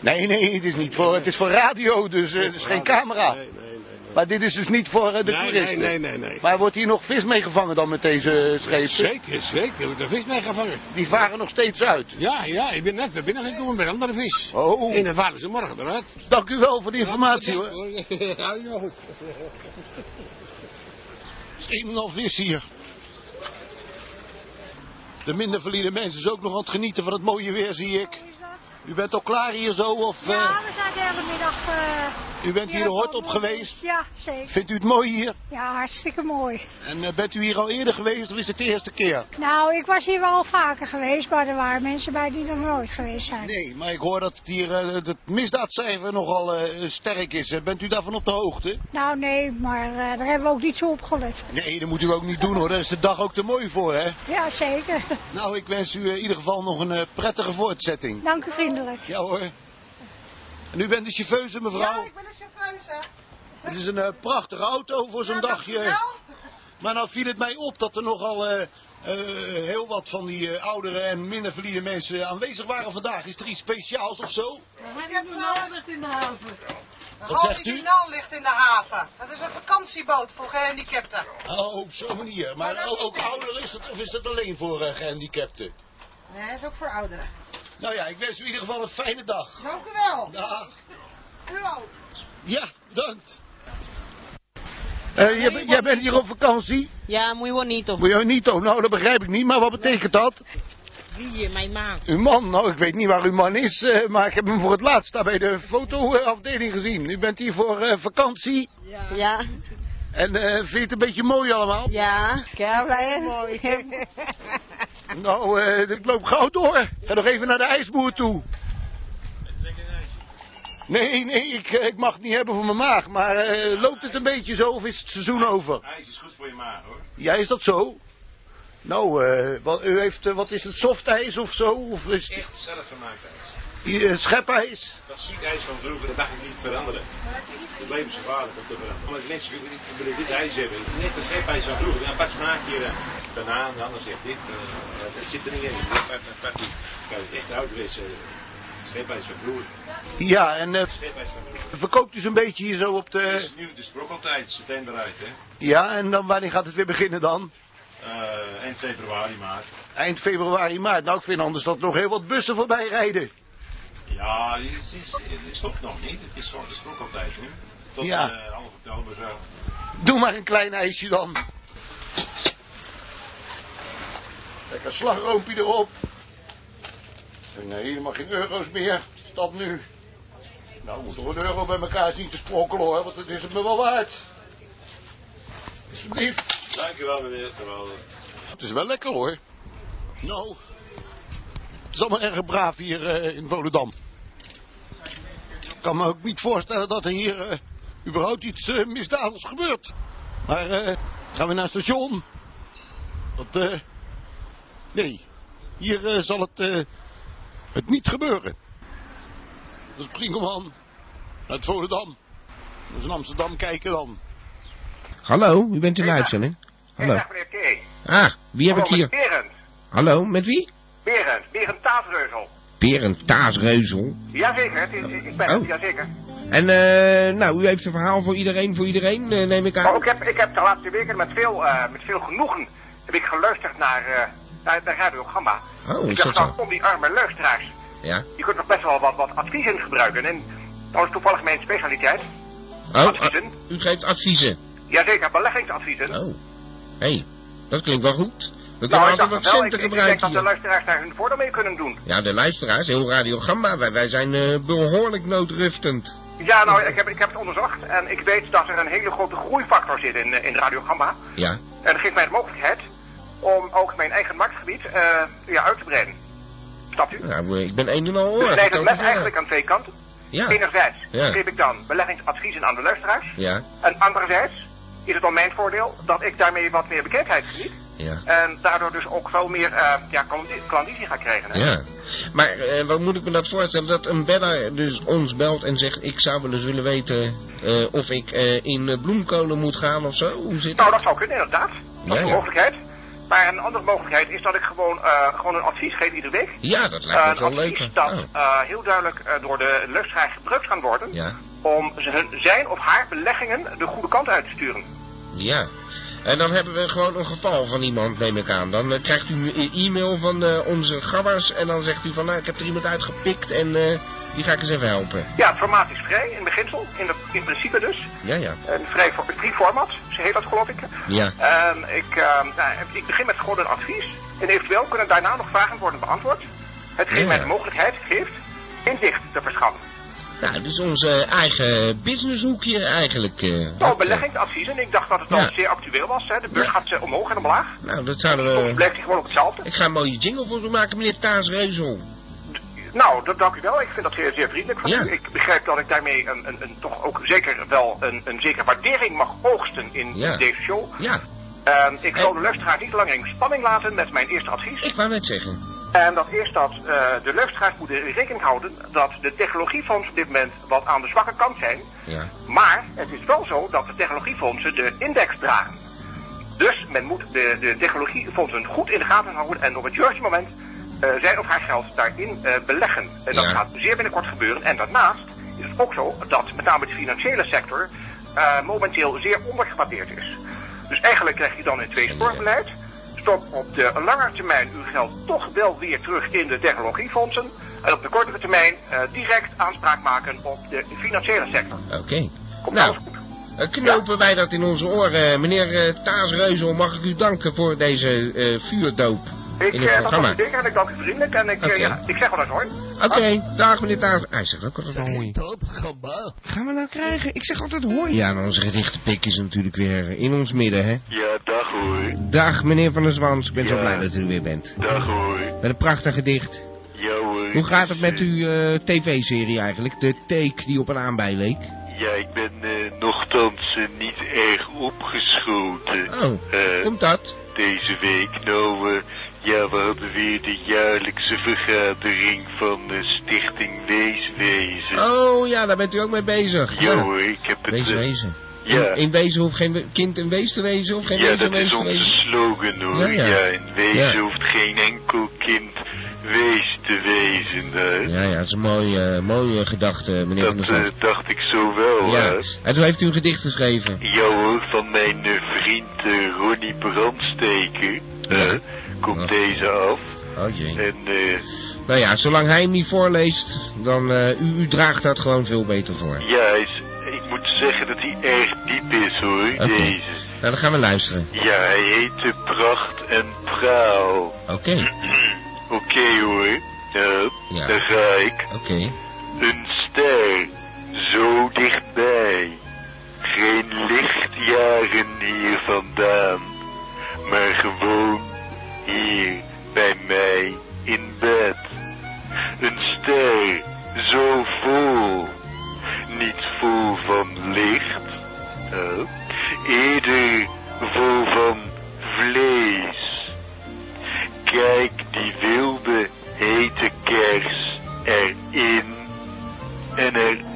Nee, nee, het is niet voor, het is voor radio, dus eh, het is geen camera.
Nee, nee.
Maar dit is dus niet voor eh, de
Nee,
toeristen.
nee, nee, nee, nee.
Maar wordt hier nog vis mee gevangen dan met deze schepen?
Zeker, zeker. Er wordt een vis mee gevangen.
Die varen nog steeds uit.
Ja, ja, ik ben net weer binnengekomen bij een andere vis.
Oh,
En dan varen ze morgen eruit.
dank u wel voor de informatie hoor.
Ja.
Het is een en al vis hier. De minder verliede mensen is ook nog aan het genieten van het mooie weer, zie ik. U bent al klaar hier zo, of eh,
Ja, we zijn de hele middag... eh,
u bent hier hort op geweest?
Ja, zeker.
Vindt u het mooi hier?
Ja, hartstikke mooi.
En eh, bent u hier al eerder geweest of is het de eerste keer?
Nou, ik was hier wel vaker geweest, maar er waren mensen bij die nog nooit geweest zijn.
Nee, maar ik hoor dat het hier eh, het misdaadcijfer nogal eh, sterk is. Bent u daarvan op de hoogte?
Nou, nee, maar daar hebben we ook niet zo op gelet.
Nee, dat moet u ook niet doen hoor. Daar is de dag ook te mooi voor, hè?
Ja, zeker.
Nou, ik wens u in ieder geval nog een prettige voortzetting.
Dank u vriendelijk.
Ja hoor. En u bent de chauffeuse, mevrouw?
ik ben een chauffeuse.
Het is een eh, prachtige auto voor zo'n dagje. Maar nou viel het mij op dat er nogal eh, eh, heel wat van die eh, oudere en minder verliede mensen aanwezig waren vandaag. Is er iets speciaals of zo?
Ik heb ligt in de haven.
Wat zegt u?
ligt in de haven. Dat is een vakantieboot voor gehandicapten.
Oh, op zo'n manier. Maar ook, ook ouder is het, of is dat alleen voor eh, gehandicapten?
Nee, dat is ook voor ouderen.
Nou ja, ik wens u in ieder geval een fijne dag.
Dank u wel.
Dag.
U ook.
Ja, bedankt. Eh, jij, ben- jij bent hier op vakantie?
Ja, muy bonito.
Bonito, nou dat begrijp ik niet, maar wat betekent dat?
Wie, mijn man.
Uw man, nou ik weet niet waar uw man is, eh, maar ik heb hem voor het laatst daar bij de fotoafdeling gezien. U bent hier voor eh, vakantie
Ja.
en eh, vindt het een beetje mooi allemaal?
Ja. Kijk, blij. Mooi.
Nou, eh, ik loop gauw door. Ga nog even naar de ijsboer toe. Nee, nee, ik, eh, ik mag het niet hebben voor mijn maag, maar eh, loopt het een beetje zo of is het seizoen over?
IJs is goed voor je maag hoor.
Ja, is dat zo? Nou, wat, u heeft, wat is het, softijs of zo? Of is het
Echt zelfgemaakt ijs.
Eh, schepijs?
Dat ziek ijs van vroeger, dat dacht ik niet veranderen. Het bleef zo vaardig om te veranderen. Omdat mensen willen dit ijs hebben. Net een schepijs van vroeger. Ja, apart smaakje, uh, banaan, de ander zegt dit. eh, dat zit er niet in. Kijk, het echt ouderwetse schepijs van vroeger.
Ja, en eh,
vroeger.
verkoopt u zo'n beetje hier zo op
Het
de...
is nu de sprokkeltijd, september uit hè.
Ja, en dan wanneer gaat het weer beginnen dan?
Eh, eind februari, maart.
Eind februari, maart. Nou, ik vind anders dat nog heel wat bussen voorbij rijden.
Ja, het, is, het stopt nog niet. Het is gewoon de sprokkeltijd nu. Tot
Ja.
eh, half oktober zo.
Doe maar een klein ijsje dan. Lekker slagroompje erop. Nee, helemaal geen euro's meer. Stop nu. Nou, we moeten toch een euro bij elkaar zien te sprokkelen hoor, want het is het me wel waard. Alsjeblieft.
Dankjewel meneer, geweldig.
Het is wel lekker hoor. Nou, het is allemaal erg braaf hier eh, in Volendam. Ik kan me ook niet voorstellen dat er hier eh, überhaupt iets eh, misdadigs gebeurt. Maar eh, gaan we naar het station? Dat, eh, nee, hier eh, zal het, eh, het niet gebeuren. Dat is Pringelman uit Volendam. Dus in Amsterdam kijken dan.
Hallo, u bent in de uitzending. Hallo. Ah, wie heb ik
Hallo,
hier?
met Berend.
Hallo, met wie?
Berend. Berend Taasreuzel.
Berend Taasreuzel.
Jazeker, het is, ik ben het,
Oh.
jazeker.
En eh, nou, u heeft een verhaal voor iedereen, voor iedereen, eh, neem ik aan.
Oh, ik, heb, ik heb de laatste weken met veel, eh, met veel genoegen heb ik geluisterd naar, eh naar, naar Radio Gamba.
Oh,
ik dacht
zo?
om die arme luisteraars.
Ja.
Je kunt nog best wel wat, in gebruiken. En dat is toevallig mijn specialiteit.
Oh, ah, u geeft adviezen.
Jazeker, beleggingsadviezen.
Oh. Hé, hey, dat klinkt wel goed. We
nou,
kunnen altijd wat
het wel. Ik,
centen
ik denk
gebruiken
dat de luisteraars daar hun voordeel mee kunnen doen.
Ja, de luisteraars, heel Radio Gamba, wij, wij zijn eh, behoorlijk noodruftend.
Ja, nou, ik heb, ik heb het onderzocht en ik weet dat er een hele grote groeifactor zit in, eh, in Radio Gamba.
Ja.
En dat geeft mij de mogelijkheid om ook mijn eigen marktgebied eh, ja, uit te breiden. Snapt u?
Nou, ik ben een en al
Dus ik leid het
eens
eigenlijk aan twee kanten.
Ja.
Enerzijds
Ja.
geef ik dan beleggingsadviezen aan de luisteraars.
Ja.
En anderzijds is het dan mijn voordeel dat ik daarmee wat meer bekendheid geniet.
Ja.
En daardoor dus ook veel meer eh, ja, klandi- klandizie gaat krijgen. Hè?
Ja. Maar eh, wat moet ik me dat voorstellen? Dat een beller dus ons belt en zegt... ik zou wel eens willen weten eh, of ik in bloemkolen moet gaan of zo? Hoe zit
Nou,
dat?
zou kunnen, inderdaad. Dat is
Ja,
een mogelijkheid. Maar een andere mogelijkheid is dat ik gewoon, gewoon een advies geef iedere week.
Ja, dat lijkt me
een
zo
advies
leuk.
dat
Oh.
heel duidelijk door de luisteraar gebruikt kan worden.
Ja.
Om hun, zijn of haar beleggingen de goede kant uit te sturen.
Ja. En dan hebben we gewoon een geval van iemand, neem ik aan. Dan eh, krijgt u een e- e-mail van eh, onze gabbers en dan zegt u van... nou, ik heb er iemand uitgepikt en eh, die ga ik eens even helpen.
Ja, het formaat is vrij in beginsel, in, de, in principe dus.
Ja, ja.
Een vrij voor- free format, zo heet dat geloof ik.
Ja.
En ik, eh, nou, ik begin met gewoon een advies. En eventueel kunnen daarna nog vragen worden beantwoord. Hetgeen
Ja,
mij de mogelijkheid geeft inzicht te verschaffen.
Nou, dus onze eigen businesshoekje eigenlijk. eh,
Nou,
dat, eh,
beleggingsadvies. En ik dacht dat het
Ja.
al zeer actueel was. Hè. De beurs gaat eh, omhoog en omlaag.
nou, dat zouden
Soms
we...
blijft hij gewoon op hetzelfde.
Ik ga een mooie jingle voor u maken, meneer Taas Reuzel.
Nou, dat dank u wel. Ik vind dat zeer, zeer vriendelijk van
Ja.
u. Ik begrijp dat ik daarmee een, een, een, toch ook zeker wel een, een zekere waardering mag oogsten in
Ja.
deze show.
Ja,
En ik zal de luisteraar niet langer in spanning laten met mijn eerste advies.
ik wou net zeggen.
En dat is dat eh, de luisteraars moeten rekening houden dat de technologiefondsen op dit moment wat aan de zwakke kant zijn.
Ja.
Maar het is wel zo dat de technologiefondsen de index dragen. Dus men moet de, de technologiefondsen goed in de gaten houden en op het juiste moment eh, zijn of haar geld daarin eh, beleggen. En dat
Ja.
gaat zeer binnenkort gebeuren. En daarnaast is het ook zo dat met name de financiële sector momenteel zeer ondergewaardeerd is. Dus eigenlijk krijg je dan een tweesporbeleid. Stop op de lange termijn uw geld toch wel weer terug in de technologiefondsen. En op de kortere termijn eh, direct aanspraak maken op de financiële sector.
Oké.
Komt
Nou, eh, knopen wij dat in onze oren. Meneer eh, Taas Reuzel, mag ik u danken voor deze vuurdoop
Ik,
in het
dat
programma?
zeker en ik dank u vriendelijk. En ik, ja, ik zeg wel eens hoor.
Oké, dag meneer Taas. Hij zegt ook altijd hoi.
Dat gamba.
Gaan we nou krijgen? Ik zeg altijd hoi. Ja, en onze gedichtenpik is natuurlijk weer in ons midden, hè?
Ja, dag hoor.
Dag meneer Van der Zwans, ik ben zo blij dat u er weer bent.
Dag hoor.
Met een prachtig gedicht.
Ja hoor.
Hoe gaat het met uw eh, tv-serie eigenlijk? De take die op een aanbij leek?
Ja, ik ben eh, nogthans eh, niet erg opgeschoten.
Oh,
Eh,
komt dat?
Deze week, nou, eh, ja, we hadden weer de jaarlijkse vergadering van eh, Stichting Weeswezen.
Oh ja, daar bent u ook mee bezig.
Ja hoor, ik heb het...
Wees
eh,
wezen.
ja.
In, in wezen hoeft geen kind een wees te wezen of geen
ja,
wezen
dat
een
is
wees te
onze
wezen.
slogan hoor.
Ja,
Ja,
ja.
in wezen
Ja.
hoeft geen enkel kind wees te wezen. Hè?
Ja, ja, dat is een mooie, mooie gedachte, meneer Van der
Dat eh, dacht ik zo wel.
ja,
hè.
en toen heeft u een gedicht geschreven.
Ja hoor, van mijn eh, vriend eh, Ronnie Brandsteker. Eh, komt deze af.
Oh jee.
En eh,
Nou ja, zolang hij hem niet voorleest, dan eh, u, u draagt dat gewoon veel beter voor.
ja, is, ik moet zeggen dat hij erg diep is hoor,
Oké.
deze.
Nou, dan gaan we luisteren.
Ja, hij heet de Pracht en Praal.
Oké,
Oké hoor, ja,
Ja.
daar ga ik.
oké.
Een ster, zo dichtbij. Geen lichtjaren hier vandaan, maar gewoon hier bij mij in bed. Een ster, zo vol, niet vol van licht, eh, eerder vol van vlees. Kijk die wilde hete kers erin en eruit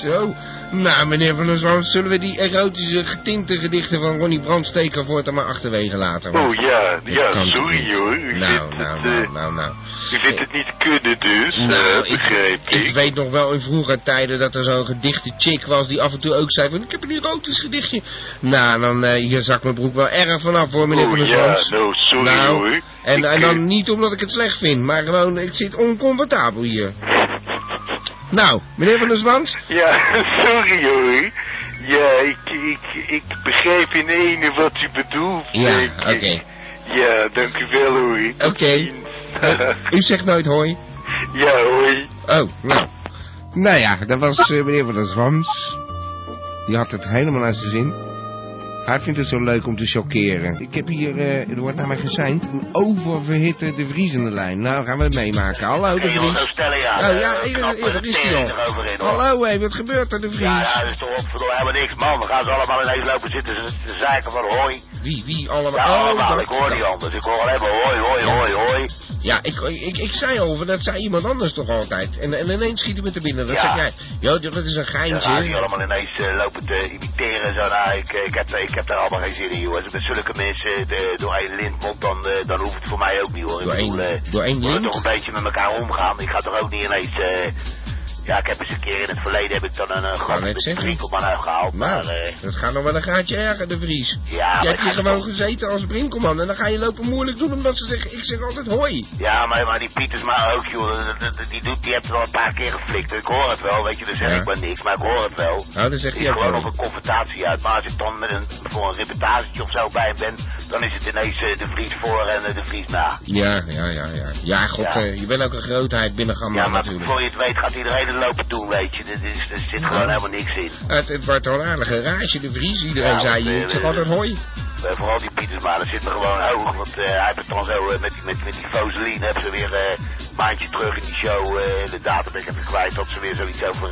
Zo. Nou, meneer Van der Zwans, zullen we die erotische getinte gedichten van Ronnie Brandsteker voortaan maar achterwege laten?
Oh ja, ja, sorry hoor. U
Nou, nou, nou,
eh,
nou, nou.
U vindt het niet kunnen dus,
Nou,
eh, begrijp ik.
Ik weet nog wel in vroeger tijden dat er zo'n gedichte chick was die af en toe ook zei van ik heb een erotisch gedichtje. Nou, dan eh, hier zak mijn broek wel erg vanaf hoor meneer
Oh
Van der
ja,
Zwans.
nou, sorry
Nou,
hoor.
En, en
eh,
dan niet omdat ik het slecht vind, maar gewoon ik zit oncomfortabel hier. Nou, meneer Van der Zwans?
Ja, sorry hoor. Ja, ik, ik, ik begrijp in ene wat u bedoelt.
Ja, oké.
Ja, dank u wel hoor.
Oké. Eh, u zegt nooit hoi?
ja, hoi.
Oh, nou. Nou ja, dat was eh, meneer van der Zwams. Die had het helemaal naar zijn zin. Hij vindt het zo leuk om te chockeren. Ik heb hier, eh, er wordt naar mij geseind, een oververhitte de Vries in de lijn. Nou, gaan we het meemaken. Hallo, de
Hey,
Vries.
stellen, ja.
Oh ja, daar
eh,
is hij. Hallo, hé, wat gebeurt er, de Vries?
Ja, ja, dat is toch opverdomme helemaal niks, man. Dan gaan ze allemaal ineens lopen zitten te te zeiken van hoi.
Wie, wie allemaal?
Ja,
Oh,
allemaal.
dat-
ik hoor
dat-
anders. Ik hoor alleen maar hoi, hoi,
Ja.
hoi, hoi.
Ja, ik, ik, ik zei over, dat zei iemand anders toch altijd. En, en ineens schiet hij me te binnen. Dat
Ja.
zeg jij. Jo, dat is een
Dan gaan die
geintje.
allemaal ineens eh, lopen te imiteren en zo. Nou, ik, ik, heb, ik heb daar allemaal geen zin in, joh. Als met zulke mensen eh, door één lint moet, dan, eh, dan hoeft het voor mij ook niet, hoor. Ik
Door één-
bedoel,
door één
we
lint?
toch een beetje met elkaar omgaan. Ik ga toch ook niet ineens... ja, ik heb eens een keer in het verleden heb ik dan een uh,
zeggen.
Brinkelman uitgehaald. Maar,
Nou,
eh,
dat gaat nog wel een gaatje erger, de Vries.
ja,
Je
maar
hebt hier gewoon gezeten als Brinkelman. En dan ga je lopen moeilijk doen omdat ze zeggen, ik zeg altijd hoi.
Ja, maar, maar die Pietersma ook, joh. dat- Die, doet, die heeft het al een paar keer geflikt. Ik hoor het wel, weet je. Zeg
Ja.
ik maar niks, maar ik hoor het wel.
Nou, dan ook
gewoon
wel.
op een confrontatie uit. Maar als ik dan met een, voor een reportage of zo bij hem ben, dan is het ineens eh, de Vries voor en eh, de Vries na.
Ja, ja, ja, ja. Ja, god,
Ja.
je bent ook een grootheid binnen Gamma
Ja, maar
natuurlijk.
voor je het weet gaat iedereen lopen doen, weet je. Er, is, er zit gewoon helemaal niks in.
Het, het wordt al een aardige rage, de Vries. Iedereen
Ja,
zei,
eh,
ik zeg altijd hoi.
Eh, vooral die Pietersma, dat zit er gewoon hoog. Want eh, hij heeft het dan zo eh, met, die- met, met die Foseline hebben ze weer een maandje terug in die show. in de data ben ik even kwijt dat ze weer zoiets over.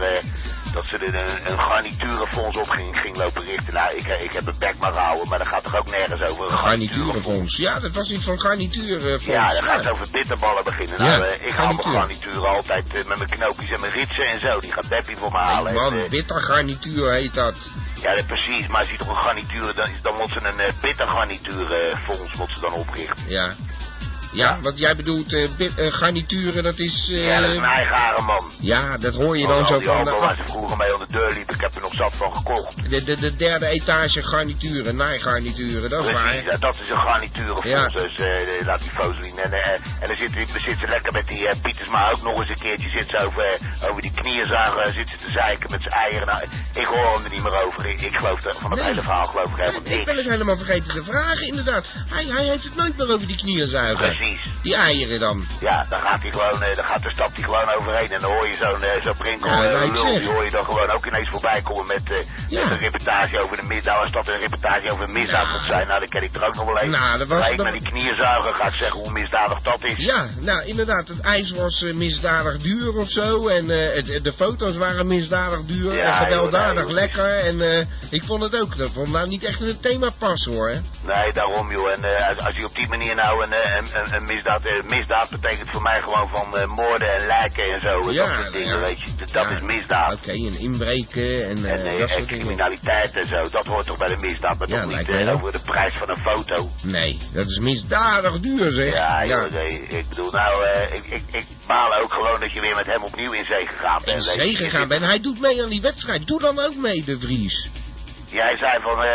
Eh, dat ze er een, een garniturenfonds op ging, ging lopen richten. Nou, ik, eh, ik heb het bek maar gehouden, maar dat gaat toch ook nergens over.
Een garniturenfonds. Ja, dat was iets van garniturenfonds.
Ja, dat gaat over bitterballen beginnen. Nou,
Ja,
eh, ik haal mijn
garnituur.
garnituren altijd eh, met mijn knoopjes en mijn ritsen en zo. Die gaat Beppie voor me halen.
Nee, man,
eh,
bitter garnituur heet dat.
ja, dat precies. Maar als je toch een garnituur, dan, dan moet ze een uh, bitter garniturenfonds moet ze dan oprichten.
Ja. Ja, wat jij bedoelt, bit- eh, garnituren, dat is... eh,
Ja, dat is een eigenaren man.
ja, dat hoor je dan zo van... de-
waar ze vroeger mee aan de deur liepen, ik heb er nog zat van gekocht.
De, de, de derde etage garnituren, naaigarnituren, dat is
Precies,
waar.
ja, dat is een garniturenfonds.
Ja.
Dus laat die Foselien. En, en dan zit, zit ze lekker met die eh, Pietersma ook nog eens een keertje. Zit ze over, over die knieënzagen, zit ze te zeiken met zijn eieren. Nou, ik hoor hem er niet meer over. Ik, ik geloof er, van het
Nee.
hele verhaal geloof ik helemaal
Ik ben het helemaal vergeten te vragen, inderdaad. Hij, hij heeft het nooit meer over die knieën zuigen.
Precies.
Die eieren dan.
Ja, dan gaat hij gewoon, eh, dan gaat de stap hij gewoon overheen. En dan hoor je zo'n eh, zo'n prinkel,
Ja,
eh, lul,
zeg.
die hoor je dan gewoon ook ineens voorbij komen met,
Ja.
met een reportage over de misdaad. Als dat een reportage over misdaad moet zijn, nou dan ken ik er ook nog wel een.
Nou, dat was-
Ga ik
dat-
die knieën zuigen, ga ik zeggen hoe misdadig dat is.
Ja, nou inderdaad, het ijs was misdadig duur of zo. En het- de foto's waren misdadig duur
Ja,
en gewelddadig
joh, nee,
lekker. En ik vond het ook, dat vond nou niet echt in het thema passen hoor.
Nee, daarom joh. En als, je op die manier nou een, een, een, een misdaad, eh, misdaad betekent voor mij gewoon van eh, moorden en lijken en zo. En
Ja,
dat soort dingen,
ja.
weet je. Dat, is misdaad.
Oké, en inbreken en, eh,
En,
dat
en
soort dingen.
criminaliteit en zo, dat hoort toch bij de misdaad, maar toch niet over de prijs van een foto.
Nee, dat is misdadig duur zeg.
Ja, joh, nee, ik bedoel, nou, ik, ik, ik baal ook gewoon dat je weer met hem opnieuw in zee gegaan
In
bent. je.
zee gegaan ben. Hij doet mee aan die wedstrijd. Doe dan ook mee, de Vries.
Jij zei van, eh,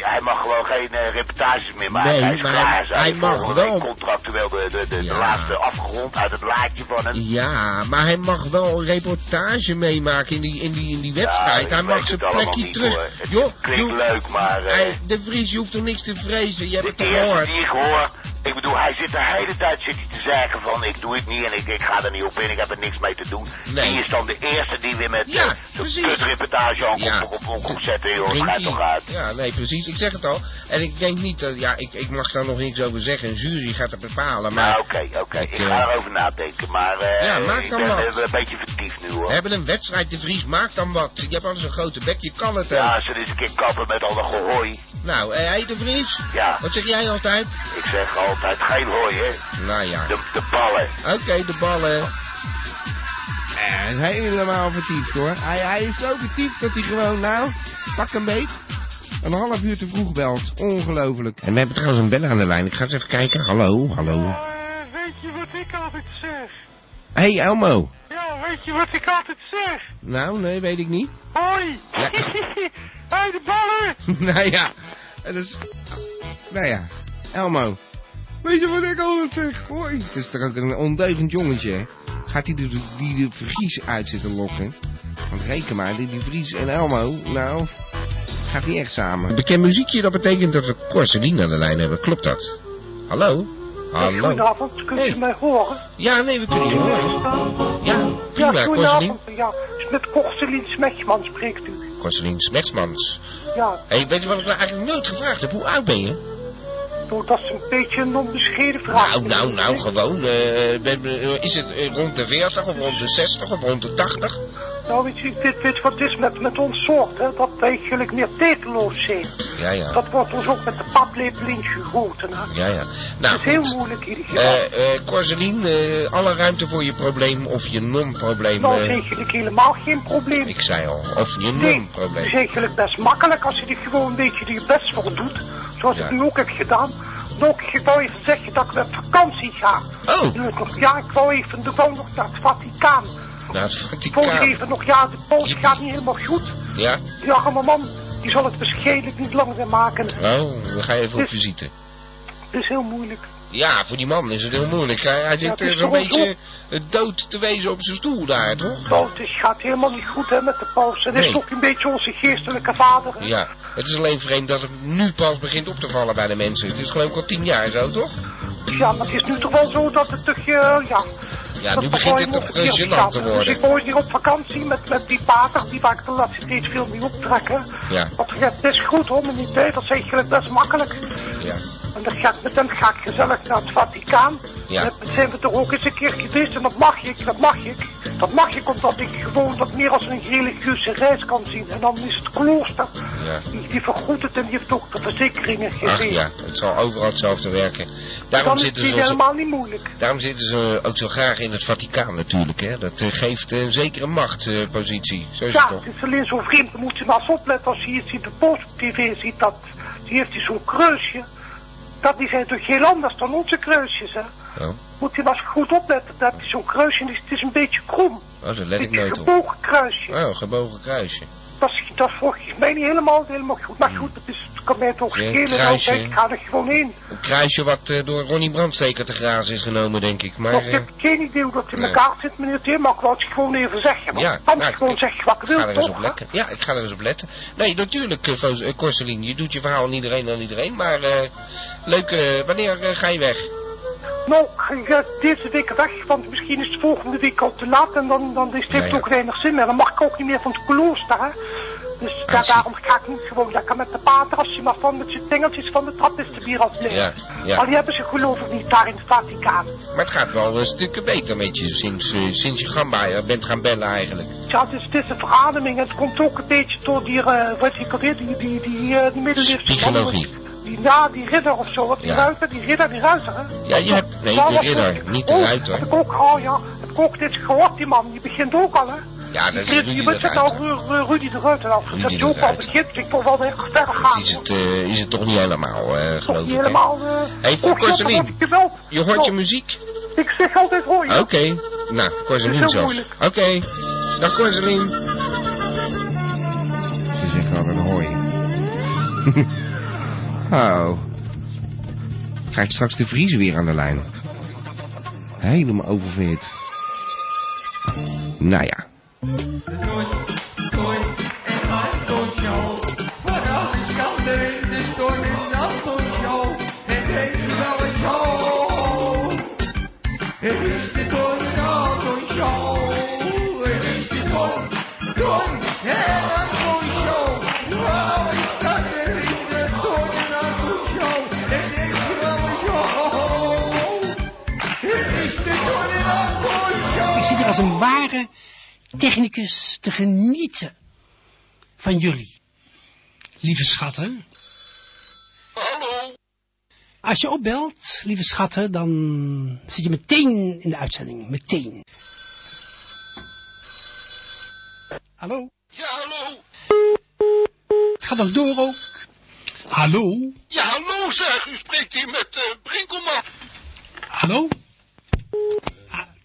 hij mag gewoon geen eh, reportages meer maken.
Nee,
hij is
maar
klaar,
hij
hij.
mag wel.
contractueel de, de, de, de laatste afgerond uit het laadje van hem.
Ja, maar hij mag wel een reportage meemaken in die, in die, in die wedstrijd. hij mag zijn plekje
niet,
terug.
hoor. Het
Joh,
klinkt leuk, maar... eh,
hij- de Vries, je hoeft er niks te vrezen. Je hebt het gehoord.
die ik hoor, ik bedoel, hij zit de hele tijd zit hij te zeggen van ik doe het niet en ik, ik ga er niet op in, ik heb er niks mee te doen.
Nee.
Die is dan de eerste die weer met
Ja,
eh, zo'n kutreportage aan
Ja.
op, op, zetten, joh, schijt toch uit.
Ja, nee, precies. Ik zeg het al. En ik denk niet dat, ja, ik, ik mag daar nog niks over zeggen. Een jury gaat het bepalen. Maar
Nou, oké, oké, ik,
eh,
ga erover nadenken, maar eh,
Ja, maak
ik
dan
ben
wat.
een beetje vertiefd nu hoor.
we hebben een wedstrijd, de Vries. Maak dan wat. Je hebt alles een grote bek. Je kan het
Ja,
ook.
als ze eens een keer kappen met al dat gehooi.
Nou, hé, hey, de Vries.
Ja.
Wat zeg jij altijd?
Ik zeg altijd geen hooi, hè.
Nou ja.
De, de ballen.
Oké, de ballen. hij is helemaal vertiefd hoor. Hij, hij is zo vertiefd dat hij gewoon, nou, pak een beet. Een half uur te vroeg belt. Ongelooflijk. En we hebben trouwens een beller aan de lijn. Ik ga eens even kijken. Hallo, hallo.
weet je wat ik altijd zeg?
Hé, hey, Elmo.
Ja, weet je wat ik altijd zeg?
Nou, nee, weet ik niet.
Hoi!
Ja.
Hey, de ballen!
nou ja, dat is... Nou ja, Elmo. Weet je wat ik altijd zeg? Hoi. Het is toch ook een ondeugend jongetje, hè? Gaat hij die, de- die de Vries uit zitten lokken? Want reken maar, die, die Vries en Elmo, nou... Gaat niet echt samen. Bekend muziekje, dat betekent dat we Corseline aan de lijn hebben. Klopt dat? Hallo? Hallo.
Goedenavond, kunt u mij horen?
Ja, nee, we kunnen je horen. Ja, prima,
ja,
Corselien.
goedenavond. Ja, met Korselien Smechman spreekt u.
Corselien Smechtsmans.
Ja,
Hé, weet je wat ik nou eigenlijk nooit gevraagd heb? Hoe oud ben je?
Nou, dat is een beetje een onbescheiden vraag.
Nou, nou, nou, gewoon. eh, eh, is het eh, rond de 40 of rond de 60 of rond de 80?
Nou, weet je, weet je wat is met, met ons soort, hè? Dat wij eigenlijk meer tekeloos zijn.
Ja, ja.
Dat wordt ons ook met de paplepel ingegoten, hè.
Ja, ja.
Het
Nou,
is heel moeilijk
Corselien, eh, alle ruimte voor je probleem of je non-probleem.
nou,
eh,
is eigenlijk helemaal geen probleem.
ik zei al, of je
Nee, het is
non-probleem.
eigenlijk best makkelijk als je er gewoon een beetje je best voor doet. Zoals
Ja.
ik nu ook heb gedaan. Ook, ik wou even zeggen dat ik met vakantie ga.
Oh.
Ja, ik wou even wou nog naar het Vaticaan.
Naar het
Ik wou
Vaticaan.
even nog, ja, de post gaat niet helemaal goed.
Ja?
Die arme man, die zal het waarschijnlijk niet langer maken.
Oh, dan ga je even op
Dus-
visite.
Het is heel moeilijk.
Ja, voor die man is het heel moeilijk. Hij, hij
Ja,
zit
het is
zo'n beetje eh, dood te wezen op zijn stoel daar, toch?
Nou, het is, gaat helemaal niet goed hè, met de paus. Hij is ook een beetje onze geestelijke vader. hè.
Ja, het is alleen vreemd dat het nu pas begint op te vallen bij de mensen. Het is geloof ik al tien jaar zo, toch?
Ja, maar het is nu toch wel zo dat het toch, eh, ja...
Ja,
dat
nu begint het
in
toch eh,
gaat.
te
Dus
worden.
ik wou hier op vakantie met, met die pater, die ik de laatste steeds veel mee optrekken.
Ja,
Want het is goed hoor, maar niet bij, dat is eigenlijk best makkelijk.
ja.
En dan ga ik, met hem ga ik gezellig naar het Vaticaan.
Ja.
Dan zijn we er ook eens een keer geweest en dat mag ik, dat mag ik. Dat mag ik omdat ik gewoon dat meer als een religieuze reis kan zien. En dan is het klooster,
Ja.
die, die vergoedt het en die heeft ook de verzekeringen gegeven.
ja, het zal overal hetzelfde werken. Daarom
dan is
zitten,
het
ze zo,
helemaal niet moeilijk.
daarom zitten ze ook zo graag in het Vaticaan natuurlijk, hè. Dat eh, geeft een zekere machtpositie. zo is
Ja,
het toch?
het is alleen zo vreemd. Dan moet je maar eens opletten als je hier ziet, de post op tv ziet, dat, die heeft hij zo'n kruisje. Dat die zijn toch heel anders dan onze kruisjes, hè.
Oh,
Moet je maar eens goed opletten, dat is zo'n kruisje, en het is een beetje krom.
oh dat let ik
Een
nooit op.
gebogen kruisje.
Oh, gebogen kruisje.
Dat is, dat volgens mij niet helemaal, helemaal goed. Maar goed, het, is, het kan mij toch
een
schelen. Nou,
kruisje.
ik ga er gewoon heen.
Een kruisje wat eh, door Ronnie Brandsteker te grazen is genomen, denk ik. Maar,
Maar ik
eh,
heb geen idee hoe dat in
nee.
elkaar zit, meneer Tim, maar ik wou het gewoon even zeggen. Want
Ja, nou,
gewoon
ik-
zeg wat ik
ik
wil,
ga er eens
toch?
op letten. Ja, ik ga er eens op letten. Nee, natuurlijk, eh, eh, Corselien. Je doet je verhaal aan iedereen aan iedereen. Maar eh, leuk, eh, wanneer eh, ga je weg?
Nou, ga deze week weg, want misschien is het volgende week al te laat en dan, dan is het
Ja,
heeft
ja.
ook weinig zin meer. Dan mag ik ook niet meer van het klooster, hè. Dus ja, daarom ga ik niet gewoon lekker met de pater als je maar van met zijn dingetjes van de trappistenbier af blijft.
Ja, ja.
Maar die hebben ze geloof ik niet daar in het Vaticaan.
Maar het gaat wel een stukje beter met je sinds, eh, sinds je gamba bent gaan bellen eigenlijk.
Ja, het is, het is een verademing. Het komt ook een beetje door die, wat ik alweer, die, die, die, eh, die middeleeuwse.
Psychologie.
Die, ja, die ridder of zo, wat die
Ja.
ruiter, die ridder, die ruiter, hè.
Ja, je hebt... Nee, de
wat
ridder,
ook-
niet de
oh,
ruiter.
Heb ik ook, oh ja, heb ik ook dit gehoord, die man, die begint ook al, hè.
Ja, dat is
Die,
Rudy
die
de
weet het nou, Ru- Rudy de Ruiter, dat die ook al begint, ik wil wel weer verder gaan.
Is het, eh, is het toch niet helemaal, eh,
Toch
geloof
niet
ik, hè?
helemaal, eh...
Hey, voor
ook gebeld.
Je hoort je
Nou,
muziek?
Ik zeg altijd hoor je.
Oké. Nou,
Het is heel
zelfs.
moeilijk.
Oké. Dag Corselien. Ze zeggen altijd hoi. oh. Krijg ik straks de Vries weer aan de lijn. Helemaal oververhit. Nou ja.
Als een ware technicus te genieten van jullie. Lieve schatten.
Hallo.
Als je opbelt, lieve schatten, dan zit je meteen in de uitzending. Meteen. Hallo?
Ja, hallo.
Het gaat nog door ook. Hallo?
Ja, hallo zeg. U spreekt hier met eh Brinkelman.
Hallo?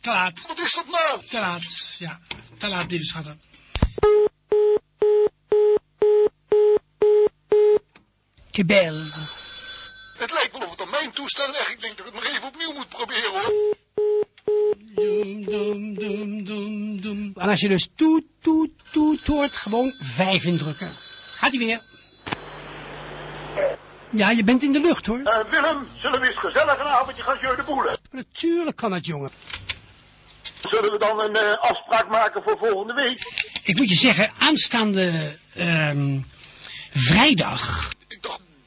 Te laat.
Wat is dat nou?
Te laat, ja. Te laat, lieve schatten. Kebel.
Het lijkt wel of het aan mijn toestel ligt. Ik denk dat ik het maar even opnieuw moet proberen hoor.
Dum, dum, dum, dum, dum. En als je dus toet, toet, toet hoort, gewoon vijf indrukken. Gaat ie weer. Ja, je bent in de lucht hoor.
Eh, Willem, zullen we eens gezellig een avondje gaan de boelen?
Natuurlijk kan dat, jongen.
Zullen we dan een eh, afspraak maken voor volgende week?
Ik moet je zeggen, aanstaande ehm, vrijdag.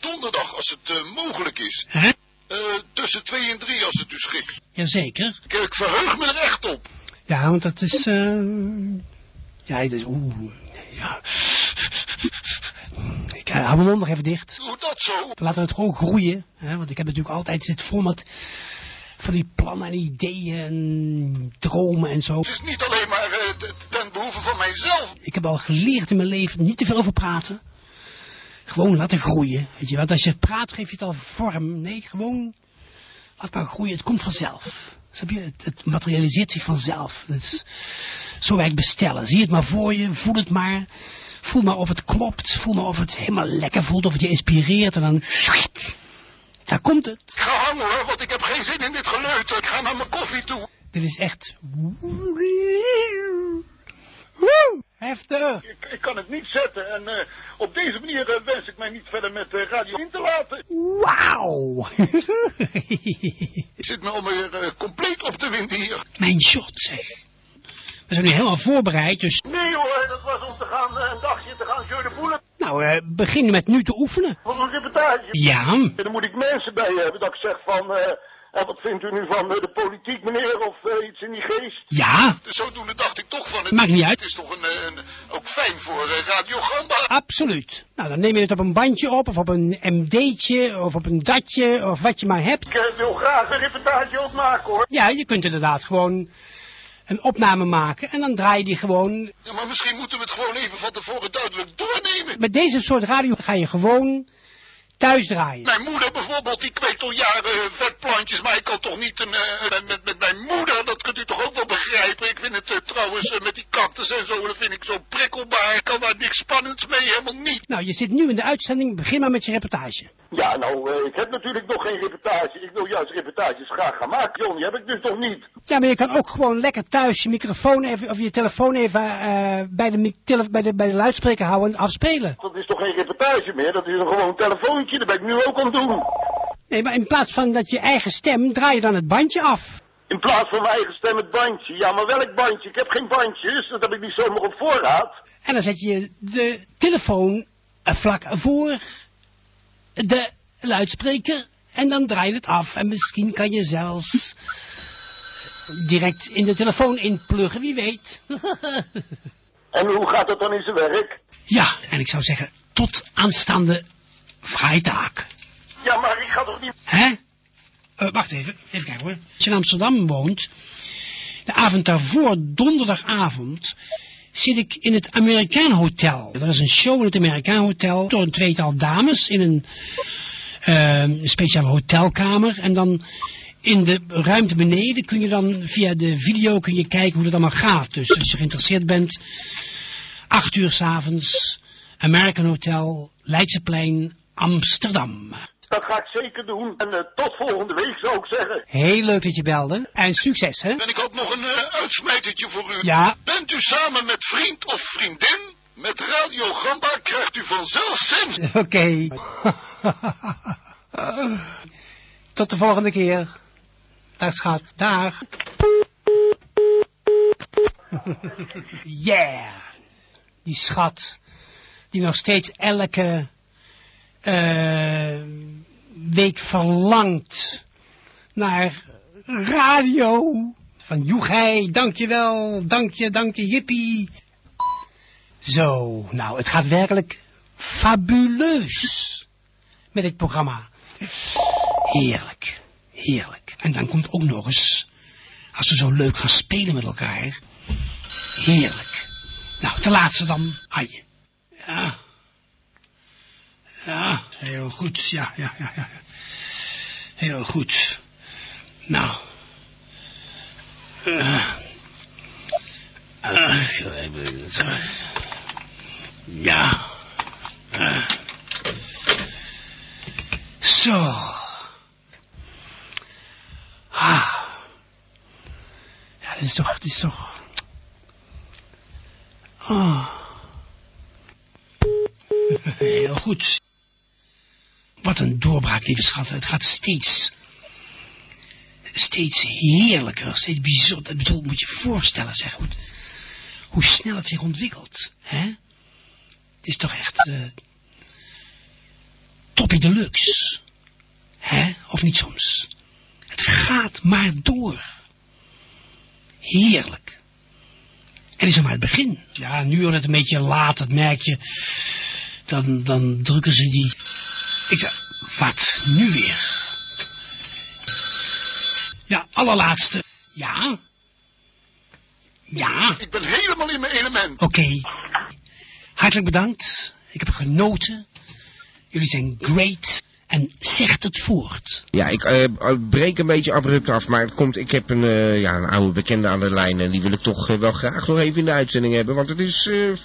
Donderdag, als het eh, mogelijk is.
Hè?
Eh, tussen twee en drie, als het u schikt.
Jazeker.
Ik, ik verheug me er echt op.
Ja, want dat is... eh ja, het is... Oeh, ja. Ik hou mijn mond nog even dicht.
Hoe dat zo?
Laten we het gewoon groeien. Hè? Want ik heb natuurlijk altijd dit format van die plannen en ideeën en dromen en zo.
Het is niet alleen maar t- ten behoeve van mijzelf.
Ik heb al geleerd in mijn leven niet te veel over praten. Gewoon laten groeien. Weet je, want als je praat geef je het al vorm. Nee, gewoon laat maar groeien. Het komt vanzelf. Snap je? Het, het materialiseert zich vanzelf. Dat is, zo werkt bestellen. Zie het maar voor je, voel het maar. Voel maar of het klopt. Voel maar of het helemaal lekker voelt. Of het je inspireert. En dan... Daar komt het.
Ik ga hangen hoor, want ik heb geen zin in dit geleuter. Ik ga naar mijn koffie toe.
Dit is echt... Heftig.
Ik, ik kan het niet zetten en eh, op deze manier eh, wens ik mij niet verder met de radio in te laten.
Wauw.
Ik zit me alweer uh, compleet op te winden hier.
Mijn shot zeg. We zijn nu helemaal voorbereid, dus...
Nee hoor, dat was om te gaan, uh, een dagje te gaan jeu de boelen.
Nou, uh, begin met nu te oefenen.
Voor een reportage.
Ja.
En dan moet ik mensen bij hebben dat ik zeg van... Uh, en wat vindt u nu van de politiek, meneer, of iets in die geest?
Ja.
Dus zodoende dacht ik toch van... Het,
Maakt niet uit.
Het is toch een, een ook fijn voor Radio Gamba.
Absoluut. Nou, dan neem je het op een bandje op, of op een MD'tje, of op een datje, of wat je maar hebt.
Ik wil graag een reportage opmaken, hoor.
Ja, je kunt inderdaad gewoon een opname maken en dan draai je die gewoon...
Ja, maar misschien moeten we het gewoon even van tevoren duidelijk doornemen.
Met deze soort radio ga je gewoon thuis draaien.
Mijn moeder bijvoorbeeld, die kweekt al jaren vetplantjes, maar ik kan toch niet een, uh, met, met mijn moeder, dat kunt u toch ook wel begrijpen. Ik vind het uh, trouwens uh, met die cactus en zo, dat vind ik zo prikkelbaar. Ik kan daar niks spannends mee, helemaal niet.
Nou, je zit nu in de uitzending, begin maar met je reportage.
Ja, nou, ik heb natuurlijk nog geen reportage. Ik wil juist reportages graag gaan maken, John. Die heb ik dus nog niet.
Ja, maar je kan ook gewoon lekker thuis je microfoon even, of je telefoon even bij, de, bij, de, bij de luidspreker houden en afspelen.
Dat is toch geen reportage meer, dat is een gewoon telefoontje, dat ben ik nu ook aan het doen.
Nee, maar in plaats van dat je eigen stem, draai je dan het bandje af.
In plaats van mijn eigen stem het bandje. Ja, maar welk bandje? Ik heb geen bandjes, dat heb ik niet zomaar op voorraad.
En dan zet je de telefoon vlak voor de luidspreker en dan draai je het af. En misschien kan je zelfs direct in de telefoon inpluggen, wie weet.
en hoe gaat dat dan in zijn werk?
Ja, en ik zou zeggen, tot aanstaande vrijdag.
Ja, maar ik ga toch niet...
Hè? Uh, wacht even, even kijken hoor. Als je in Amsterdam woont, de avond daarvoor, donderdagavond, zit ik in het Amerikaan Hotel. Er is een show in het Amerikaan Hotel door een tweetal dames in een uh, speciale hotelkamer. En dan in de ruimte beneden kun je dan via de video kun je kijken hoe het allemaal gaat. Dus als je geïnteresseerd bent, acht uur s'avonds, American Hotel, Leidseplein, Amsterdam.
Dat ga ik zeker doen. En uh, tot volgende week zou ik zeggen.
Heel leuk dat je belde. En succes, hè?
En ik had nog een uh, uitsmijtertje voor u.
Ja.
Bent u samen met vriend of vriendin? Met Radio Gamba krijgt u vanzelf cent.
Oké. Okay. tot de volgende keer. Dag schat. Dag. yeah. Die schat. Die nog steeds elke uh, week verlangt naar radio. Van Joegij, dankjewel, dankje, dankje, jippie. Zo, nou, het gaat werkelijk fabuleus met dit programma. Heerlijk, heerlijk. En dan komt ook nog eens, als we zo leuk gaan spelen met elkaar, heerlijk. Nou, de laatste dan, Hanje. Ja. Ja, heel goed. Ja, ja, ja, ja. Heel goed. Nou. Uh, uh, ja. Uh, zo. Ah. Ja, dit is toch, is toch... Oh. Heel goed. Een doorbraak, lieve schatten. Het gaat steeds, steeds heerlijker, steeds bijzonder. Ik bedoel, moet je voorstellen, zeg, hoe, hoe snel het zich ontwikkelt. Hè? Het is toch echt uh, toppie deluxe. Hè? Of niet soms? Het gaat maar door. Heerlijk. En is er maar het begin. Ja, nu wordt het een beetje laat, dat merk je. Dan, dan drukken ze die... Ik zeg, wat nu weer? Ja, allerlaatste. Ja? Ja?
Ik ben helemaal in mijn element.
Oké. Hartelijk bedankt. Ik heb genoten. Jullie zijn great. En zegt het voort.
Ja, ik uh, breek een beetje abrupt af, maar het komt, ik heb een, uh, ja, een oude bekende aan de lijn en die wil ik toch uh, wel graag nog even in de uitzending hebben, want het is uh.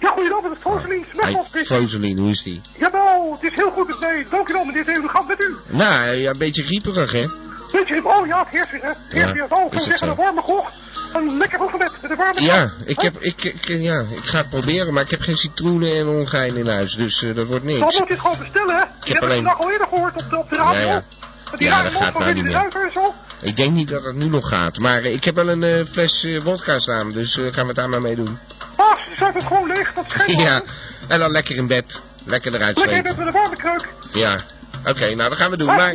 Ja, goedenavond, het is Foselien.
Hey, Foselien, hoe is die?
Jawel, het is heel goed met mij. Dankjewel meneer Theo, hoe gaat met u?
Nou, ja, een beetje grieperig, hè?
Beetje, oh ja, het heerst weer, hè. Het heerst weer. Oh, ik zou zeggen, een warme goch. Een lekker hoevenbed met een warme
Ja, ik, heb, ik, ik, ja, ik ga het proberen, maar ik heb geen citroenen en ongein in huis, dus uh, dat wordt niks.
Dan moet je het gewoon bestellen, hè? Ik heb alleen... het al eerder gehoord op de, op de radio.
Ja, ja.
Die
ja, dat gaat nou niet meer. Ik denk niet dat het nu nog gaat, maar uh, ik heb wel een uh, fles uh, wodka staan, dus gaan we het daar maar mee doen.
Ah, zet het gewoon leeg, dat is
Ja, en dan lekker in bed, lekker eruit
Lekker in bed met een warme.
Ja, oké, okay, nou dat gaan we doen.
Ah,
maar,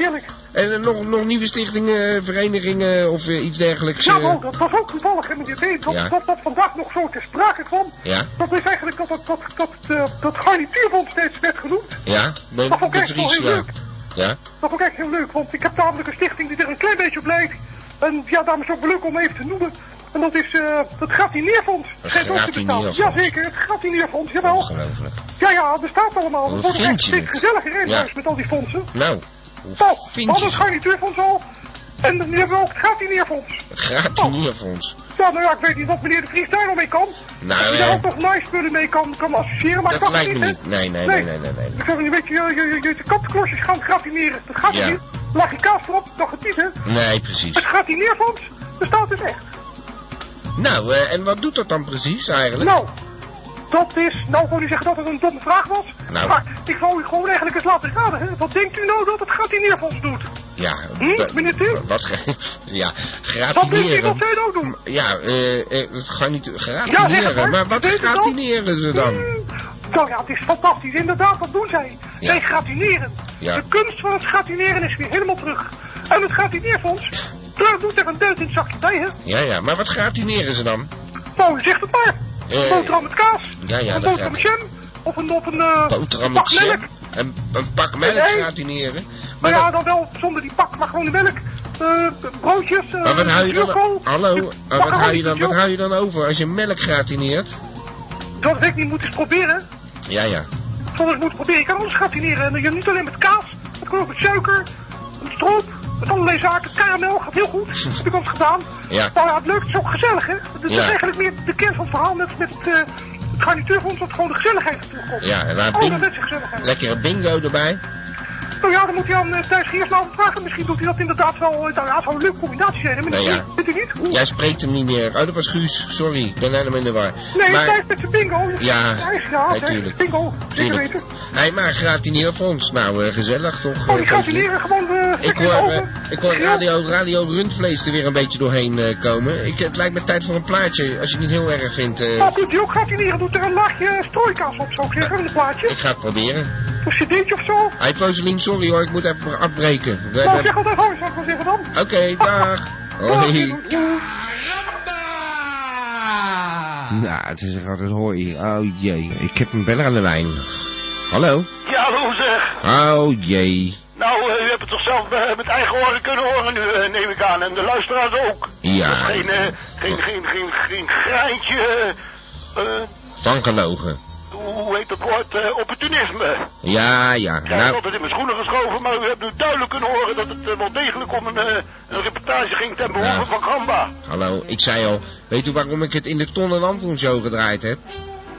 en uh, nog, nog nieuwe stichtingen, verenigingen of uh, iets dergelijks?
Ja, oh, dat was ook toevallig, meneer B. Dat,
Ja.
dat, dat vandaag nog zo ter sprake kwam.
Ja,
Dat is eigenlijk dat, dat, dat, dat, uh, dat garnituurfonds steeds werd genoemd.
ja,
Dat vond ik
dat
echt wel heel leuk.
Ja,
Dat vond ik echt heel leuk, want ik heb namelijk een stichting die er een klein beetje op lijkt. En ja, het ook wel leuk om even te noemen. En dat is uh, het Gratineerfonds.
Het
ook te bestaan. Jazeker, het Gratineerfonds, jawel.
ongelooflijk.
Ja, ja, het bestaat allemaal. Het wordt
vind
echt
je het?
gezelliger in
Ja.
huis met al die fondsen.
Nou,
Nou, we hadden
je
het garnituurfonds al. En nu hebben we ook het Gratineerfonds.
Het Gratineerfonds.
Ja, nou ja, ik weet niet wat meneer de Vries daar nog mee kan.
Nou,
hij daar
eh,
ook nog naaispullen mee kan, kan associëren, maar ik
dat
dacht
lijkt
het
me
niet,
niet. Nee, nee,
Nee.
nee, nee, nee.
Ik zou niet weten, je, je, je, je de katklosjes gaan gratineren. Dat gaat
Ja.
niet. Lag je kaas erop, dacht het niet, hè.
Nee, precies.
Het gratineerfonds bestaat dus echt.
Nou, eh, en wat doet dat dan precies eigenlijk?
Nou, dat is, nou wil niet zeggen dat het een domme vraag was.
Nou.
Maar ik wou u gewoon eigenlijk eens laten raden, hè. Wat denkt u nou dat het gratineerfonds doet?
Ja,
Hm, meneer Tim?
Wat, ja,
Wat denkt u dat
gratineren.
zij nou doen?
Ja, eh, het gaat niet
Ja,
gratineren,
zeg maar.
wat
u
gratineren ze dan?
Nou ja, het is fantastisch. Inderdaad, wat doen zij?
Ja.
Zij gratineren.
Ja.
De kunst van het gratineren is weer helemaal terug. En het gratineerfonds, daar doet er een deut in het zakje bij, hè?
Ja, ja, maar wat gratineren ze dan?
Nou, zeg het maar.
Eh,
Een boterham met kaas.
Ja, ja,
een
dat
boterham
gaat.
met jam. Of een, of een eh,
Boterham
pak
met
melk.
Een, een pak melk
Nee. Maar
Maar,
ja, dan wel zonder die pak, maar gewoon de melk. Eh, broodjes, eh
maar wat hou je dan... Hallo, maar wat hou je dan, wat hou je dan over als je melk gratineert?
Dat weet ik niet, moet eens proberen.
Ja, ja.
Eens moeten proberen. Je kan alles gratineren. En je niet alleen met kaas, kan ook met suiker, met stroop, met allerlei zaken. Karamel gaat heel goed. heb ik ook gedaan.
Ja.
Nou ja, het is ook gezellig, hè? Het is
Ja.
eigenlijk meer de kern van het verhaal met, met het, eh, het garnituurfonds dat gewoon de gezelligheid komt.
Ja, en daar
Oh,
bing-
gezelligheid.
lekkere bingo erbij.
Nou ja, dan moet hij aan uh, Thijs Giersnaam vragen. Misschien doet hij dat inderdaad wel. eh, Nou ja, het zou een leuke combinatie zijn? Met
Nou ja.
Weet u niet?
Jij spreekt hem niet meer. Oh, dat was Guus. Sorry, ik ben helemaal in de war.
Nee,
maar,
Thijs met zijn bingo.
Ja,
Thijs, ja,
natuurlijk.
bingo. Zeker weten.
Hey, maar gratineerfonds. Nou, eh, gezellig toch?
Oh,
eh,
die gratineren gewoon eh
Ik hoor, eh, ik hoor radio, radio rundvlees er weer een beetje doorheen eh, komen. Ik, het lijkt me tijd voor een plaatje, als je het niet heel erg vindt. eh,
Nou, kunt u ook gratineren? Doet er een laagje strooikaas op, zou ik zeggen, plaatje.
ik ga het proberen.
Een cd'tje of zo.
Hey, Foselien, sorry hoor, ik moet even afbreken. We
Nou,
hebben-
zeg altijd zou ik zeggen dan.
Oké, dag. Hoi. Nou, het is echt altijd hoi. Oh jee, ik heb een beller aan de lijn. Hallo?
Ja, hallo zeg.
Oh jee.
Nou, eh, u hebt het toch zelf eh, met eigen oren kunnen horen nu, eh, neem ik aan. En de luisteraars ook.
Ja.
Dat is geen, geen, geen, geen, geen greintje,
Van gelogen.
Hoe heet dat woord, eh, opportunisme.
Ja, ja.
Ik heb
Nou,
altijd in mijn schoenen geschoven, maar u hebt nu duidelijk kunnen horen dat het eh, wel degelijk om een, eh, een reportage ging ten behoeve
Ja.
van Gamba.
hallo, ik zei al, weet u waarom ik het in de Ton en Anton show gedraaid heb?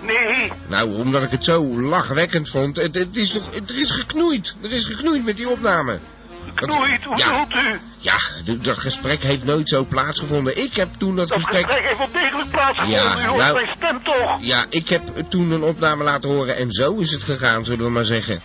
Nee,
Nou, omdat ik het zo lachwekkend vond. Het, het is toch, er is geknoeid. Er is geknoeid met die opname.
Knoeit, hoe
Ja.
u?
Ja, dat gesprek heeft nooit zo plaatsgevonden. Ik heb toen dat
Dat
gesprek...
gesprek heeft wel degelijk plaatsgevonden,
Ja,
u hoort
nou-
mijn stem toch?
Ja, ik heb toen een opname laten horen en zo is het gegaan, zullen we maar zeggen.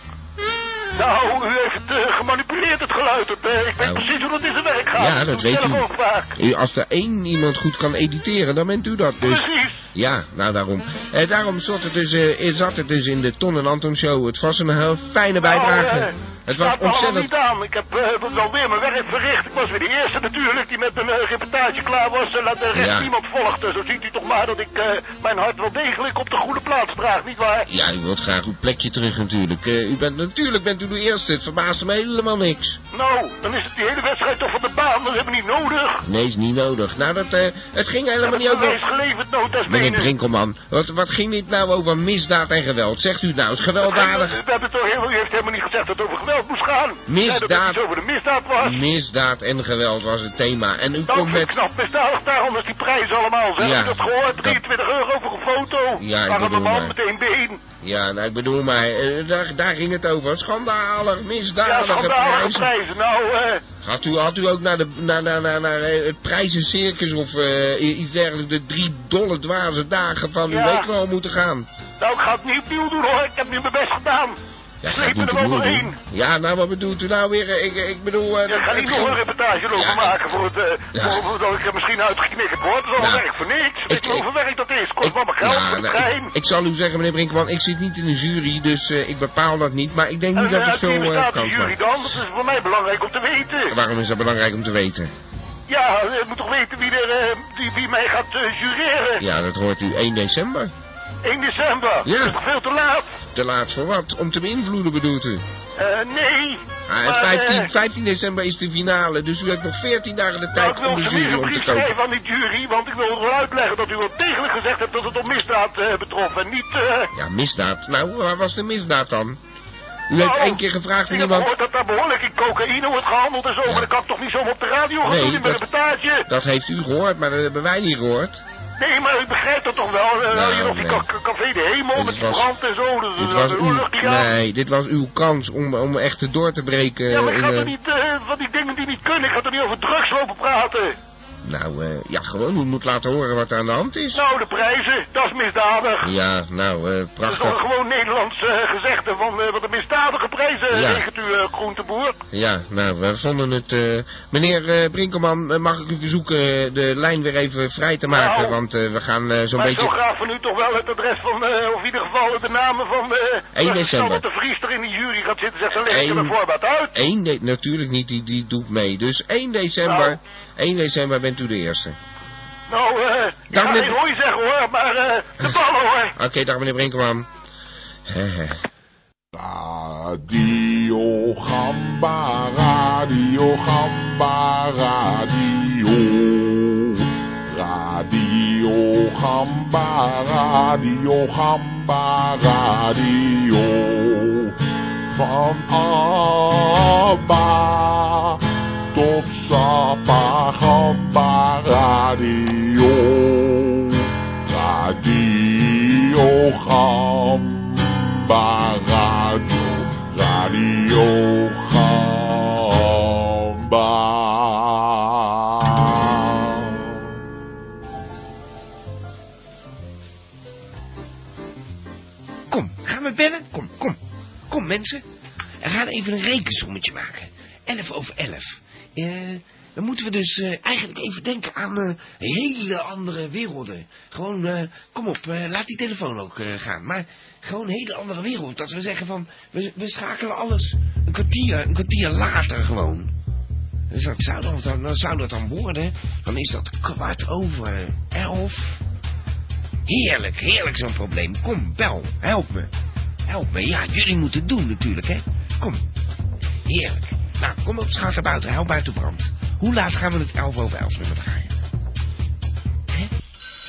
Nou, u heeft eh, gemanipuleerd het geluid. Ik weet precies hoe dat in zijn werk gaat.
Ja, dat weet u.
ook vaak.
U, Als er één iemand goed kan editeren, dan bent u dat dus.
Precies.
Ja, nou daarom. Eh, daarom zat het, dus, eh, zat het dus in de Ton en Anton show. Het was een heel fijne bijdrage.
Nou,
het was ontzettend...
niet aan. Ik heb uh, wel weer mijn werk verricht. Ik was weer de eerste natuurlijk die met een eh, reportage klaar was. En laat de rest
Ja.
niemand volgde. Zo ziet u toch maar dat ik eh, mijn hart wel degelijk op de goede plaats draag, nietwaar?
Ja, u wilt graag uw plekje terug natuurlijk. Eh, u bent, natuurlijk bent u de eerste. Het verbaasde me helemaal niks.
Nou, dan is het die hele wedstrijd toch van de baan. Dat hebben we niet nodig.
Nee, is niet nodig. Nou, dat, eh, het ging helemaal niet
Dat is
over...
geleverd, nota
Meneer Brinkelman, wat, wat ging dit nou over misdaad en geweld? Zegt u het nou, is gewelddadig?
We hebben toch u heeft helemaal niet gezegd dat het over geweld moest gaan.
Misdaad.
Over de misdaad was.
Misdaad en geweld was het thema. En u
Dat
komt met...
knap misdadig, daarom is die prijs allemaal. Zeg,
Ja,
heb je dat gehoord? 23 euro voor een foto.
Ja, ik bedoel
man
maar.
met één been.
Ja, nou, ik bedoel maar, eh, daar, daar ging het over. Schandalig,
Ja,
misdadige
schandalige
prijzen.
prijzen. Nou, eh...
Had u, had u ook naar, de, naar, naar, naar, naar eh, het prijzencircus of iets dergelijks, de drie dolle dwaze dagen van u
Ja.
weet wel moeten gaan?
Nou, ik ga het niet opnieuw doen hoor. Ik heb nu mijn best gedaan.
Ja,
Ik sleep er
het? Ja, nou, wat bedoelt u nou weer? Ik, ik bedoel... eh,
Ja, ik ga
het
niet nog een reportage erover
Ja.
maken voor het, eh
Ja.
voor, voor dat ik er misschien uitgeknikkerd word. Dat is
Nou,
werk voor niks. Weet
ik-
je hoeveel werk dat is? Kost wel mijn geld
nou, ik, ik zal u zeggen, meneer Brinkman, ik zit niet in de jury, dus eh, ik bepaal dat niet. Maar ik denk
En
niet dat ik
uit
zo eh,
bestaat de jury dan? Dat is voor mij belangrijk om te weten.
Waarom is dat belangrijk om te weten?
Ja, je moet toch weten wie, er, die, wie mij gaat jureren.
Ja, dat hoort u 1 december.
1 december.
Ja.
Dat is toch veel te laat?
Te laat voor wat? Om te beïnvloeden bedoelt u?
Eh, nee.
Ah, en
Maar,
15,
eh,
15 december is de finale, dus u heeft nog 14 dagen de
Nou,
tijd
ik wil
om de jury
een
om te
brief
kopen.
schrijven aan die jury, want ik wil wel uitleggen dat u wel degelijk gezegd hebt dat het om misdaad eh, betrof en niet...
Ja, misdaad. Nou, waar was de misdaad dan? U heeft
Nou,
één keer gevraagd aan
Ik heb
iemand...
gehoord dat daar behoorlijk in cocaïne wordt gehandeld en zo, maar dat kan ik toch niet zomaar op de radio gaan
Nee,
doen in mijn
dat-
reportage?
Dat heeft u gehoord, maar dat hebben wij niet gehoord.
Nee, maar u begrijpt dat toch wel? Eh,
Nou,
je nog die
nee.
café de hemel met die
was-
brand en zo, dus
Dit
dat
was uw, nee, dit was uw kans om, om echt door te breken.
Ja, maar ik ga
eh,
er niet eh, van die dingen die niet kunnen, ik ga er niet over drugs lopen praten.
Nou, eh, ja, gewoon, u moet laten horen wat er aan de hand is.
Nou, de prijzen, dat is misdadig.
Ja, nou, eh,
Dat is toch
prachtig.
gewoon Nederlands eh, gezegde van wat een misdadige prijzen
Ja.
regent u groenteboer.
Ja, nou, we vonden het... meneer Brinkelman, mag ik u verzoeken de lijn weer even vrij te maken?
Nou,
want we gaan zo'n
maar ik
beetje...
zou graag van u toch wel het adres van, of in ieder geval de namen van de...
1 december.
Dat de Vries er in die jury gaat zitten, zegt dan leg
Eén-
er voorbaat uit.
1 de, natuurlijk niet, die, die doet mee. Dus 1 december,
Nou.
1 december bent u de eerste.
Nou, eh, ik
Dag,
ga
meneer-
geen hooi zeggen hoor, maar eh, de ballen hoor.
Oké, dag meneer Brinkelman. Hehe.
Radio Gamba, Radio Gamba, Radio. Radio Gamba, Radio Gamba, Radio. Van Abba Sapa Gamba, Radio. Radio Gamba, Radio, Radio Gamba.
Kom, gaan we bellen? Kom, kom. Kom mensen. We gaan even een rekensommetje maken. 11 over 11. Eh, dan moeten we dus eh, eigenlijk even denken aan eh, hele andere werelden. Gewoon, kom op, laat die telefoon ook gaan. Maar gewoon een hele andere wereld. Dat we zeggen van, we, we schakelen alles een kwartier, een kwartier later gewoon. Dus zou dat dan, dan zou dat dan worden. Dan is dat kwart over elf. Heerlijk, heerlijk zo'n probleem. Kom, bel, help me. Help me, ja, jullie moeten het doen natuurlijk, hè. Kom, heerlijk. Nou, kom op, schaat er buiten, hou buiten brand. Hoe laat gaan we het 11 over 11 nummer draaien?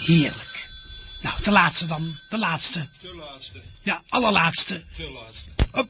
Heerlijk. Nou, de laatste dan. De laatste.
Te laatste.
Ja, allerlaatste.
Te laatste.
Op.